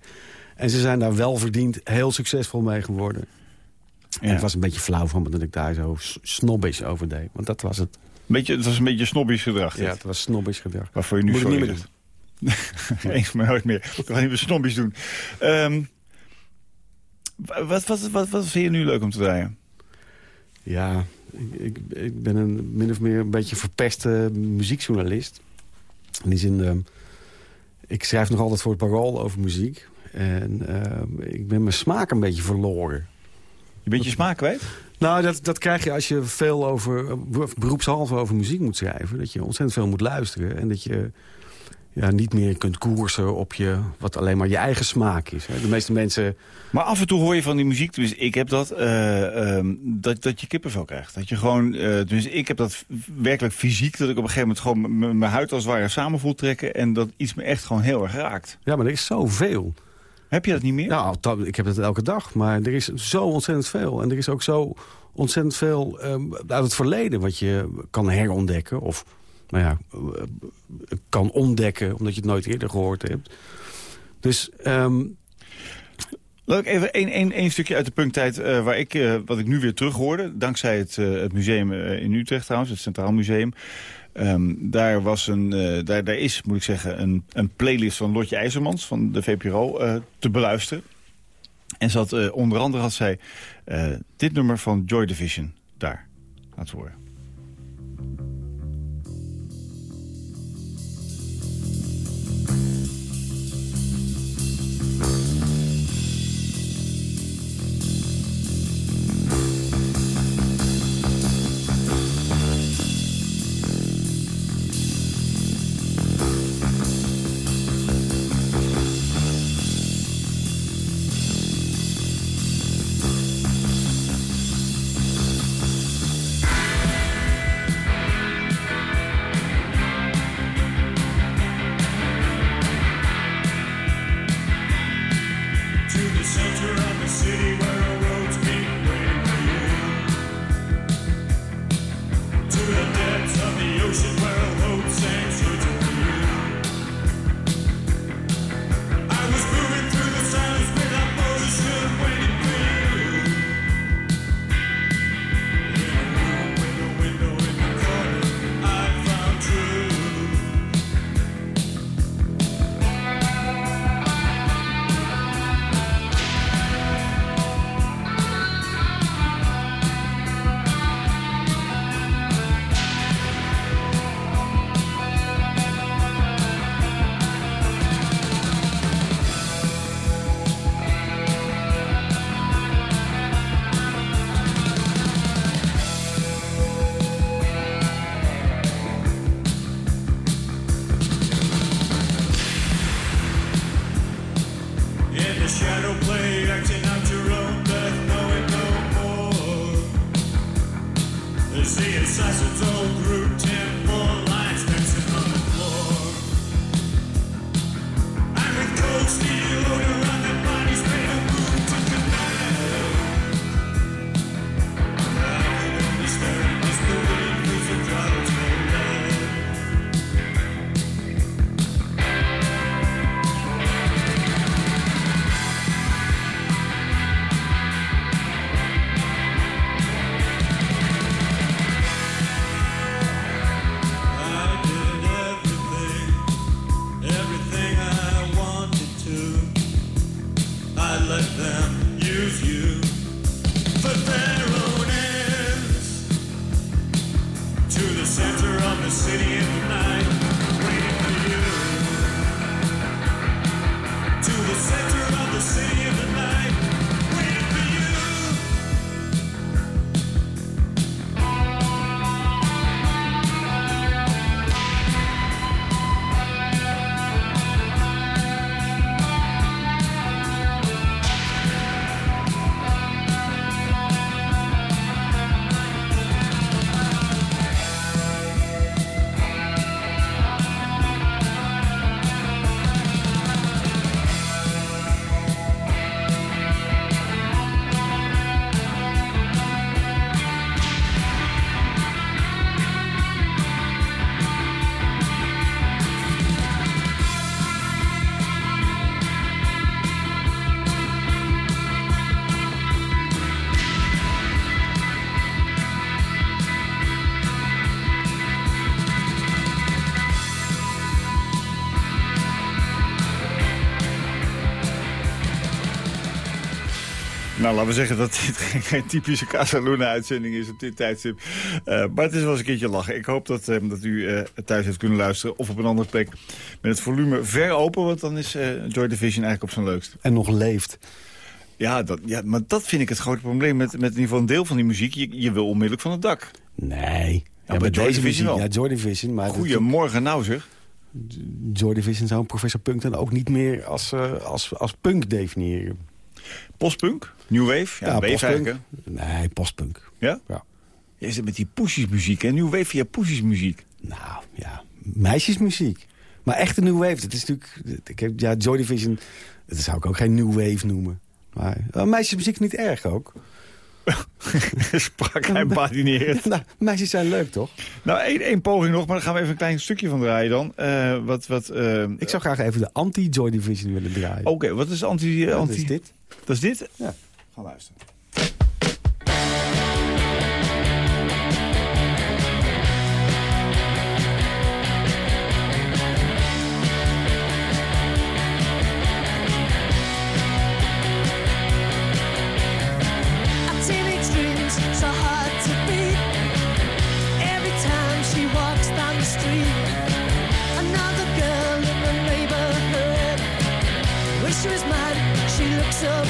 En ze zijn daar wel verdiend heel succesvol mee geworden. En het was een beetje flauw van me dat ik daar zo s- snobbish over deed. Want dat was het. Beetje, het was een beetje snobbisch gedrag. dit. Ja, het was snobbish gedrag. Waarvoor je nu Moet ik sorry niet meer zegt. Eens maar nooit meer. We gaan niet meer snobbies doen. Ehm, wa- wat, wat, wat, wat vind je nu leuk om te draaien? Ja, ik, ik, ben een min of meer een beetje verpeste muziekjournalist. In die zin, ehm, ik schrijf nog altijd voor het parool over muziek. En ehm, ik ben mijn smaak een beetje verloren. Je bent je smaak kwijt? Nou, dat, dat krijg je als je veel over, beroepshalve over muziek moet schrijven. Dat je ontzettend veel moet luisteren. En dat je ja, niet meer kunt koersen op je, wat alleen maar je eigen smaak is. Hè. De meeste mensen... Maar af en toe hoor je van die muziek, dus ik heb dat, eh, ehm, dat, dat je kippenvel krijgt. Dat je gewoon, eh dus ik heb dat werkelijk fysiek, dat ik op een gegeven moment gewoon mijn huid als het ware samen voel trekken. En dat iets me echt gewoon heel erg raakt. Ja, maar er is zoveel. Heb je dat niet meer? Nou, ik heb het elke dag. Maar er is zo ontzettend veel. En er is ook zo ontzettend veel ehm, uit het verleden... wat je kan herontdekken. Of nou ja, kan ontdekken omdat je het nooit eerder gehoord hebt. Dus ehm, Laat ik even één, één stukje uit de punktijd, eh, waar ik, eh, wat ik nu weer terug hoorde. Dankzij het, eh, museum in Utrecht trouwens, het Centraal Museum. Ehm, daar, was een, daar, daar is, moet ik zeggen, een, een playlist van Lotje IJzermans van de VPRO te beluisteren. En zat, onder andere had zij dit nummer van Joy Division daar laten horen. Nou, laten we zeggen dat dit geen, typische Casaluna-uitzending is op dit tijdstip. Eh, maar het is wel eens een keertje lachen. Ik hoop dat, eh, dat u eh, thuis heeft kunnen luisteren of op een andere plek met het volume ver open. Want dan is eh, Joy Division eigenlijk op zijn leukst. En nog leeft. Ja, dat, ja, maar dat vind ik het grote probleem met, met in ieder geval een deel van die muziek. Je, je wil onmiddellijk van het dak. Nee. Ja, bij Joy Division wel. Ja, Joy Division. Maar Goedemorgen nou zeg. Joy Division zou professor Punk dan ook niet meer als, als, als punk definiëren. Postpunk? New Wave? Ja, wave postpunk. Nee, postpunk. Ja? Ja. Je zit met die poesjesmuziek, hè? New Wave via poesjesmuziek. Nou, ja, meisjesmuziek. Maar echte new wave, dat is natuurlijk... Ik heb, ja, Joy Division, dat zou ik ook geen new wave noemen. Maar eh, meisjesmuziek niet erg ook. Sprak hij badinerend. nou, meisjes zijn leuk, toch? Nou, één, één poging nog, maar daar gaan we even een klein stukje van draaien dan. Eh, wat, wat, eh, Ik zou graag even de anti-Joy Division willen draaien. Oké, wat is anti... Ja, anti... dat is dit. Dat is dit? Ja. Gaan luisteren.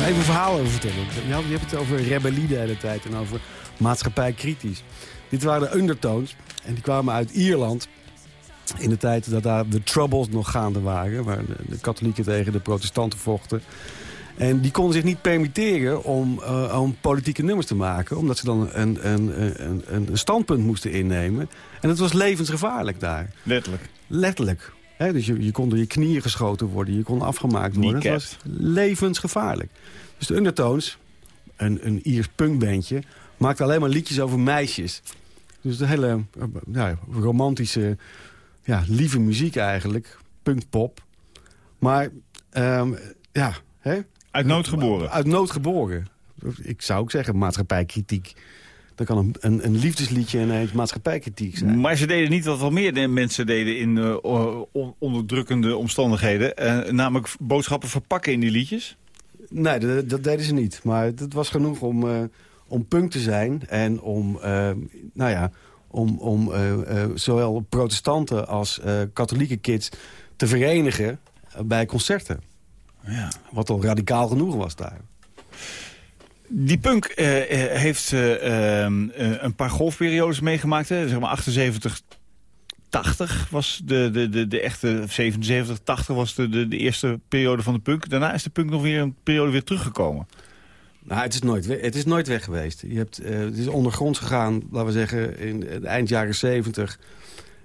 even een verhaal over vertellen. Je, had, je hebt het over rebellie de hele tijd en over maatschappij kritisch. Dit waren de undertones en die kwamen uit Ierland. In de tijd dat daar de Troubles nog gaande waren. Waar de, de katholieken tegen de protestanten vochten. En die konden zich niet permitteren om, eh, om politieke nummers te maken. Omdat ze dan een, een, een, een, een standpunt moesten innemen. En het was levensgevaarlijk daar. Letterlijk. Letterlijk. Hè, dus je, je kon door je knieën geschoten worden. Je kon afgemaakt worden. Het was levensgevaarlijk. Dus de Undertones, een, een Iers punkbandje... maakte alleen maar liedjes over meisjes. Dus de hele eh, ja, romantische, ja, lieve muziek eigenlijk. Punkpop. Maar, ehm, ja... Hè? Uit nood geboren. Uit nood geboren. Ik zou ook zeggen maatschappijkritiek. Dan kan een, een, een liefdesliedje ineens maatschappijkritiek zijn. Maar ze deden niet wat wel meer mensen deden in on- onderdrukkende omstandigheden. Eh, namelijk boodschappen verpakken in die liedjes. Nee, dat, dat deden ze niet. Maar het was genoeg om, eh, om punk te zijn. En om, nou ja, om, om zowel protestanten als katholieke kids te verenigen bij concerten. Ja. Wat al radicaal genoeg was daar. Die punk eh, eh, heeft eh, ehm, eh, een paar golfperiodes meegemaakt. Hè? Zeg maar 78, 80 was de, de, de, de echte... 77, 80 was de, de, eerste periode van de punk. Daarna is de punk nog weer een periode weer teruggekomen. Nou, het is nooit, het is nooit weg geweest. Je hebt, het is ondergronds gegaan, laten we zeggen, in eind jaren 70.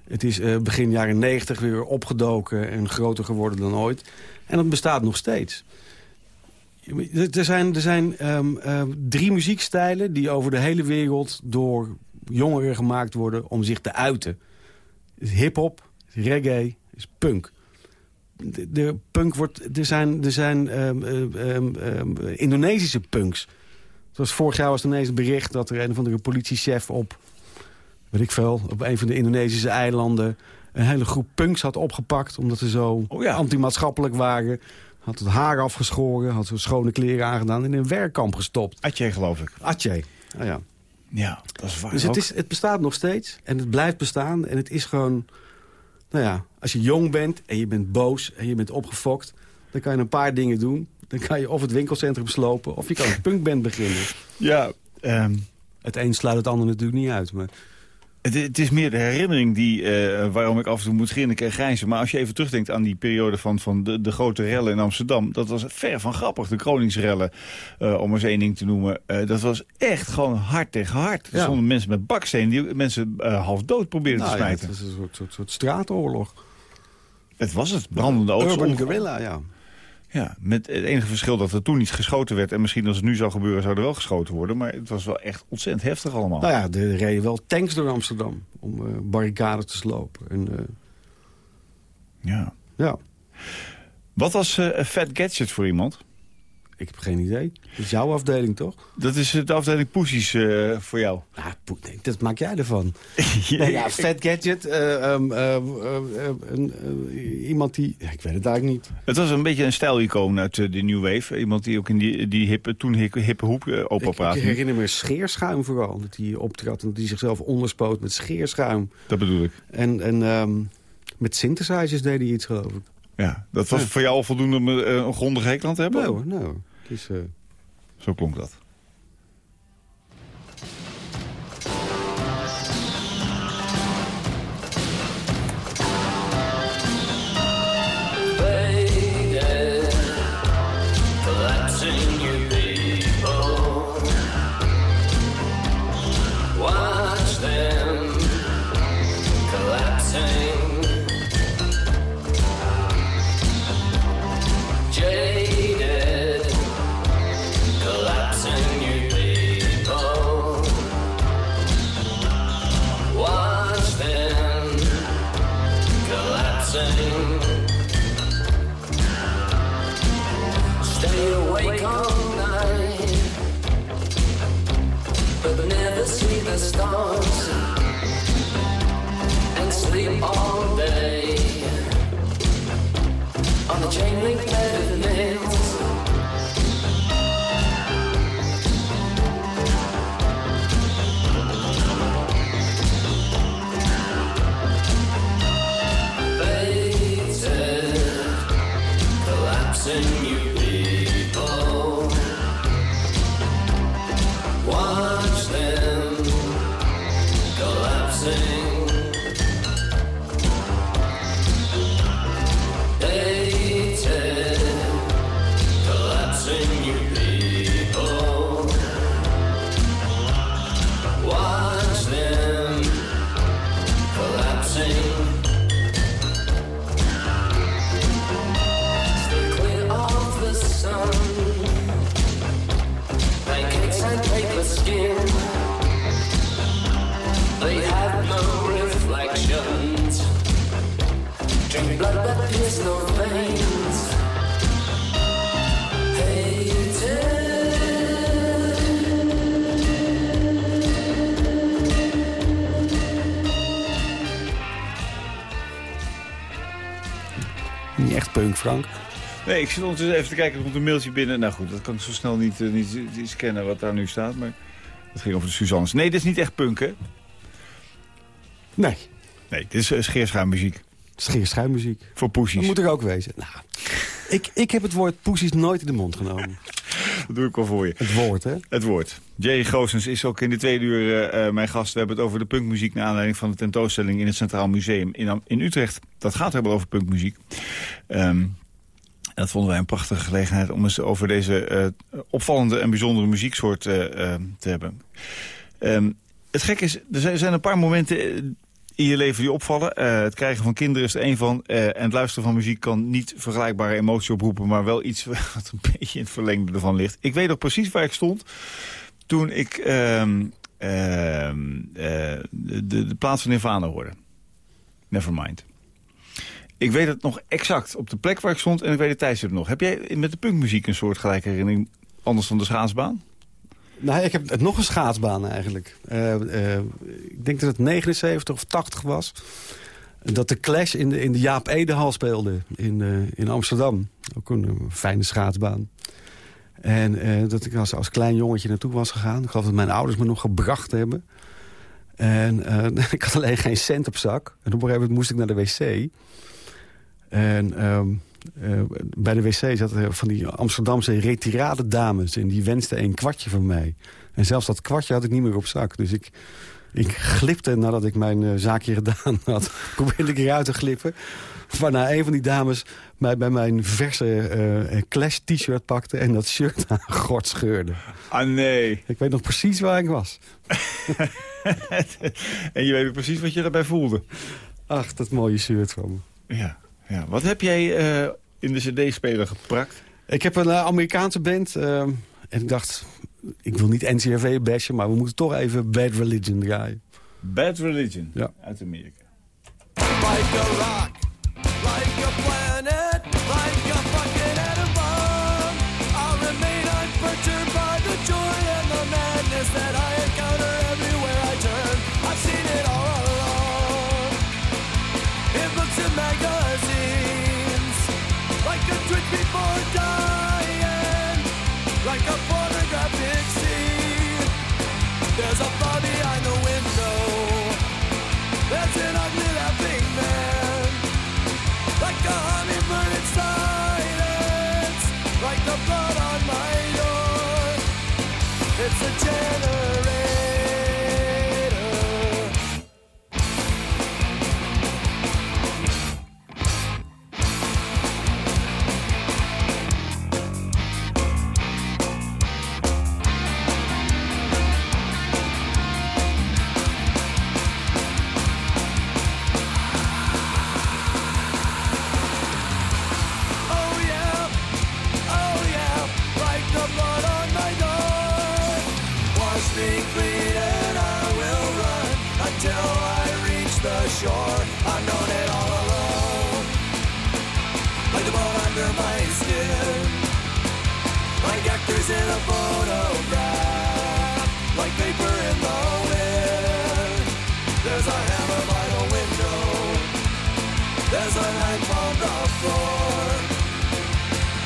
Het is begin jaren 90 weer opgedoken en groter geworden dan ooit. En dat bestaat nog steeds. Er zijn, er zijn ehm, ehm, drie muziekstijlen die over de hele wereld door jongeren gemaakt worden om zich te uiten. Hip-hop, reggae, is punk. De, de punk wordt, er zijn, er zijn ehm, Indonesische punks. Zoals vorig jaar was er ineens een bericht dat er een of andere politiechef op, weet ik veel, op een van de Indonesische eilanden een hele groep punks had opgepakt omdat ze zo Oh ja. antimaatschappelijk waren. Had het haar afgeschoren, had ze schone kleren aangedaan en in een werkkamp gestopt. Atje, geloof ik. Atje. Nou ja. Ja, dat is waar. Dus het, is, het bestaat nog steeds en het blijft bestaan. En het is gewoon, nou ja, als je jong bent en je bent boos en je bent opgefokt... dan kan je een paar dingen doen. Dan kan je of het winkelcentrum slopen of je kan een punkband beginnen. Ja, ehm, Het een sluit het ander natuurlijk niet uit. Maar Het, het is meer de herinnering die, eh, waarom ik af en toe moet grinniken en grijnzen. Maar als je even terugdenkt aan die periode van, van de, de grote rellen in Amsterdam... dat was ver van grappig, de Kroningsrellen, eh, om eens één ding te noemen. Eh, dat was echt gewoon hard tegen hard. Er Ja. stonden mensen met baksteen die mensen half dood probeerden nou te ja, smijten. het is een soort, soort, soort straatoorlog. Het was het, brandende auto's. Urban. Guerrilla, ja. Ja, met het enige verschil dat er toen niet geschoten werd. En misschien als het nu zou gebeuren, zou er wel geschoten worden. Maar het was wel echt ontzettend heftig allemaal. Nou ja, er reden wel tanks door Amsterdam om eh barricades te slopen. En, eh, Ja. ja, Wat was eh, een Fat Gadget voor iemand? Ik heb geen idee. Dat is jouw afdeling, toch? Dat is de afdeling Poesies eh, voor jou. Nou, nee, dat maak jij ervan. Nee, ja, Fat Gadget, eh, ehm, eh, iemand die... Ja, ik weet het eigenlijk niet. Het was een beetje een stijlicoon uit de New Wave. Iemand die ook in die, die hippe, toen hippe, hippe hoek opa Ik, ik herinner me scheerschuim vooral. Dat hij optrad en dat hij zichzelf onderspoot met scheerschuim. Dat bedoel ik. En, en ehm, met synthesizers deed hij iets, geloof ik. Ja, dat was Ja. voor jou al voldoende om eh, een grondige hekel aan te hebben? Het is, eh, Zo klonk dat. Frank. Nee, ik zit ondertussen even te kijken, er komt een mailtje binnen. Nou goed, dat kan ik zo snel niet, eh, niet, niet scannen wat daar nu staat. Maar het ging over de Suzannes. Nee, dit is niet echt punk, hè? Nee. Nee, dit is uh, scheerschuimmuziek. Scheerschuimmuziek. Voor poesies. Dat moet er ook wezen. Nou, ik, ik heb het woord poesies nooit in de mond genomen. Dat doe ik wel voor je. Het woord, hè? Het woord. Jerry Goossens is ook in de tweede uur uh, mijn gast. We hebben het over de punkmuziek... naar aanleiding van de tentoonstelling in het Centraal Museum in, in Utrecht. Dat gaat helemaal over punkmuziek. Um, dat vonden wij een prachtige gelegenheid om eens over deze uh, opvallende en bijzondere muzieksoort uh, te hebben. Um, het gekke is, er zijn een paar momenten in je leven die opvallen. Uh, het krijgen van kinderen is er één van. Uh, en het luisteren van muziek kan niet vergelijkbare emotie oproepen... maar wel iets wat een beetje in het verlengde ervan ligt. Ik weet nog precies waar ik stond toen ik uh, de, de, de plaats van Nirvana hoorde. Nevermind. Ik weet het nog exact op de plek waar ik stond en ik weet het tijdstip nog. Heb jij met de punkmuziek een soort gelijke herinnering anders dan de schaatsbaan? Nou, ik heb nog een schaatsbaan eigenlijk. Uh, uh, ik denk dat het 79 of 80 was. Dat de Clash in de, in de Jaap Edehal speelde in, uh, in Amsterdam. Ook een fijne schaatsbaan. En dat ik als, als klein jongetje naartoe was gegaan. Ik geloof dat mijn ouders me nog gebracht hebben. En ik had alleen geen cent op zak. En op een gegeven moment moest ik naar de wc. En... Um, uh, bij de wc zaten van die Amsterdamse retirade dames. En die wensten een kwartje van mij. En zelfs dat kwartje had ik niet meer op zak. Dus ik, ik glipte nadat ik mijn uh, zaakje gedaan had. Probeerde ik eruit te glippen. Waarna een van die dames mij bij mijn verse uh, Clash t-shirt pakte... en dat shirt aan gort scheurde. Ah nee. Ik weet nog precies waar ik was. en je weet precies wat je daarbij voelde. Ach, dat mooie shirt van me. Ja. Ja, wat heb jij eh, in de cd-speler geprakt? Ik heb een eh, Amerikaanse band. eh, en ik dacht, ik wil niet NCRV bashen, maar we moeten toch even Bad Religion draaien. Bad Religion Ja. uit Amerika. Like a rock, like a pornographic scene. There's a bar behind the window. There's an ugly laughing man Like a hummingbird in silence Like the blood on my door It's a generator shore. I've known it all alone, like the bone under my skin, like actors in a photograph, like paper in the wind. There's a hammer by the window. There's a knife on the floor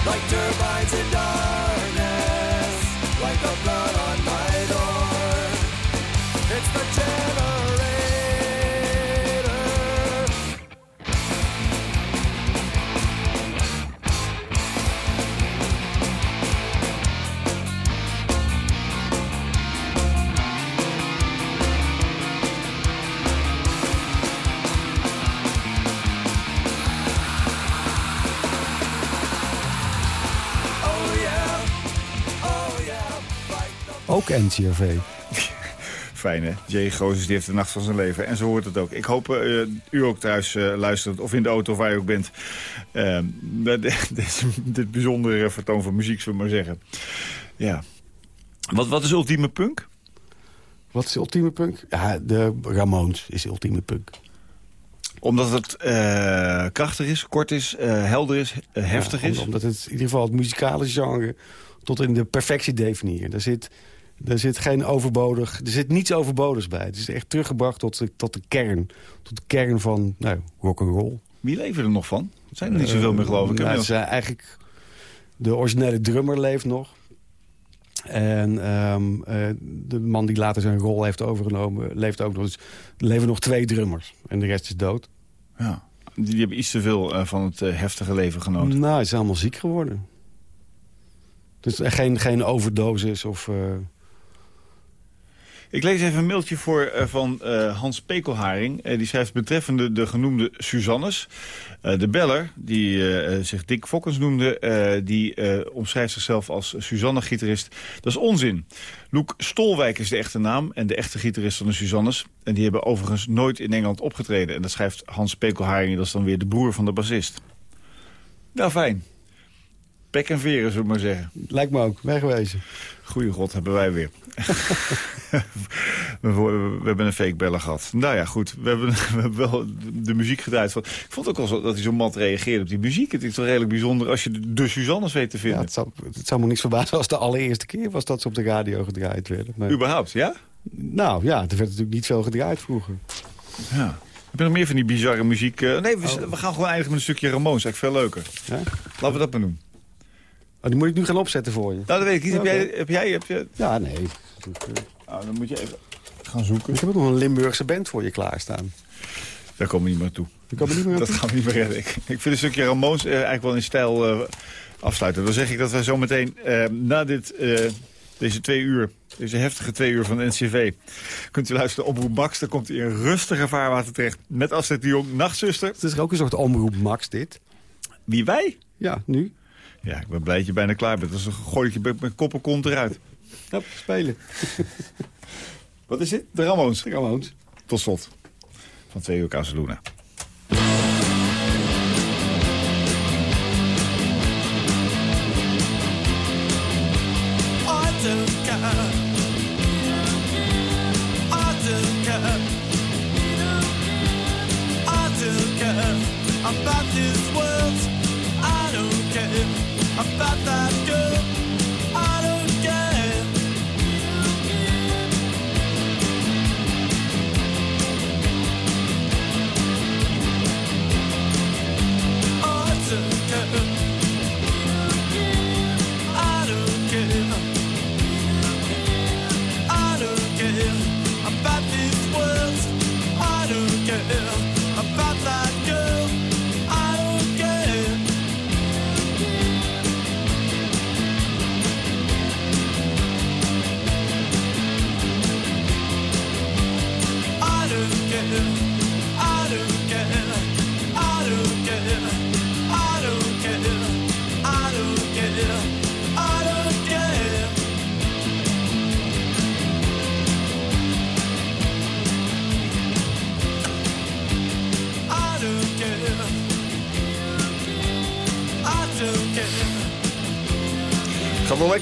Like turbines in Ook NCRV. Fijn hè? Jay Gozes die heeft de nacht van zijn leven. En zo hoort het ook. Ik hoop eh, u ook thuis eh, luistert. Of in de auto of waar je ook bent. Eh, deze- dit bijzondere vertoon van muziek, zullen we maar zeggen. Ja. Wat, wat is ultieme punk? Wat is ultieme punk? Ja, de Ramones is ultieme punk. Omdat het eh, krachtig is, kort is, eh, helder is, heftig Ja, is. om- Omdat het in ieder geval het muzikale genre tot in de perfectie definiëren. Er zit, er zit geen overbodig, er zit niets overbodigs bij. Het is echt teruggebracht tot de, tot de kern. Tot de kern van nou, rock and roll. Wie leven er nog van? Er zijn er niet zoveel meer, geloof ik. hè? Nou, het is, eh, eigenlijk de originele drummer leeft nog. En ehm, eh, de man die later zijn rol heeft overgenomen leeft ook nog. Dus er leven nog twee drummers. En de rest is dood. Ja. Die, hebben iets te veel eh, van het eh, heftige leven genoten. Nou, ze zijn allemaal ziek geworden. Dus geen, geen overdosis of... Ik lees even een mailtje voor eh, van eh, Hans Pekelharing. Eh, die schrijft betreffende de genoemde Suzannes. De beller, die zich Dick Fokkens noemde... die omschrijft zichzelf als Suzanne-gitarist. Dat is onzin. Loek Stolwijk is de echte naam en de echte gitarist van de Suzannes. En die hebben overigens nooit in Engeland opgetreden. En dat schrijft Hans Pekelharing, dat is dan weer de broer van de bassist. Nou, fijn. Pek en veren, zullen we maar zeggen. lijkt me ook, wegwezen. Goeie god, hebben wij weer. we, we hebben een fake beller gehad. Nou ja, goed. We hebben, we hebben wel de muziek gedraaid. Van, ik vond ook wel zo dat hij zo mat reageerde op die muziek. Het is toch redelijk bijzonder als je de, de Suzannes weet te Ja, vinden. het, zou, het zou me niks verbazen als de allereerste keer was... dat ze op de radio gedraaid werden. Maar, Überhaupt, ja? nou ja, er werd natuurlijk niet veel gedraaid vroeger. Ja. Heb je nog meer van die bizarre muziek? eh, nee, we, we gaan gewoon eindigen met een stukje Ramones. Eigenlijk veel leuker. Ja? Laten we dat maar doen. Oh, die moet ik nu gaan opzetten voor je. Nou, dat weet ik niet. Heb jij... Heb jij heb je... Ja, nee. Nou, dan moet je even gaan zoeken. Ik heb nog een Limburgse band voor je klaarstaan. Daar komen we niet meer toe. Komen niet meer Dat gaan we niet meer redden. Ik, ik vind een stukje Ramones eh, eigenlijk wel in stijl eh, afsluiten. Dan zeg ik dat wij zometeen eh, na dit, deze twee uur, deze heftige twee uur van de NCV... kunt u luisteren Omroep Max. Dan komt hij in rustige vaarwater terecht met Astrid de Jong, nachtzuster. Het is ook een soort omroep Max, dit. Wie wij? Ja, nu. Ja, ik ben blij dat je bijna klaar bent. Dus dan gooi ik je met mijn kop en kont eruit. Ja, spelen. Wat is dit? De Ramones. De Ramones. Tot slot van twee uur Casaluna.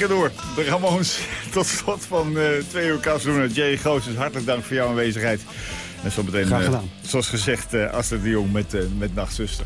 Lekker door. De Ramones tot slot van eh twee uur Kazeluna. Jerry Goossens, hartelijk dank voor jouw aanwezigheid. En zo meteen, Graag eh, zoals gezegd, eh Astrid de Jong met, eh met Nachtzuster.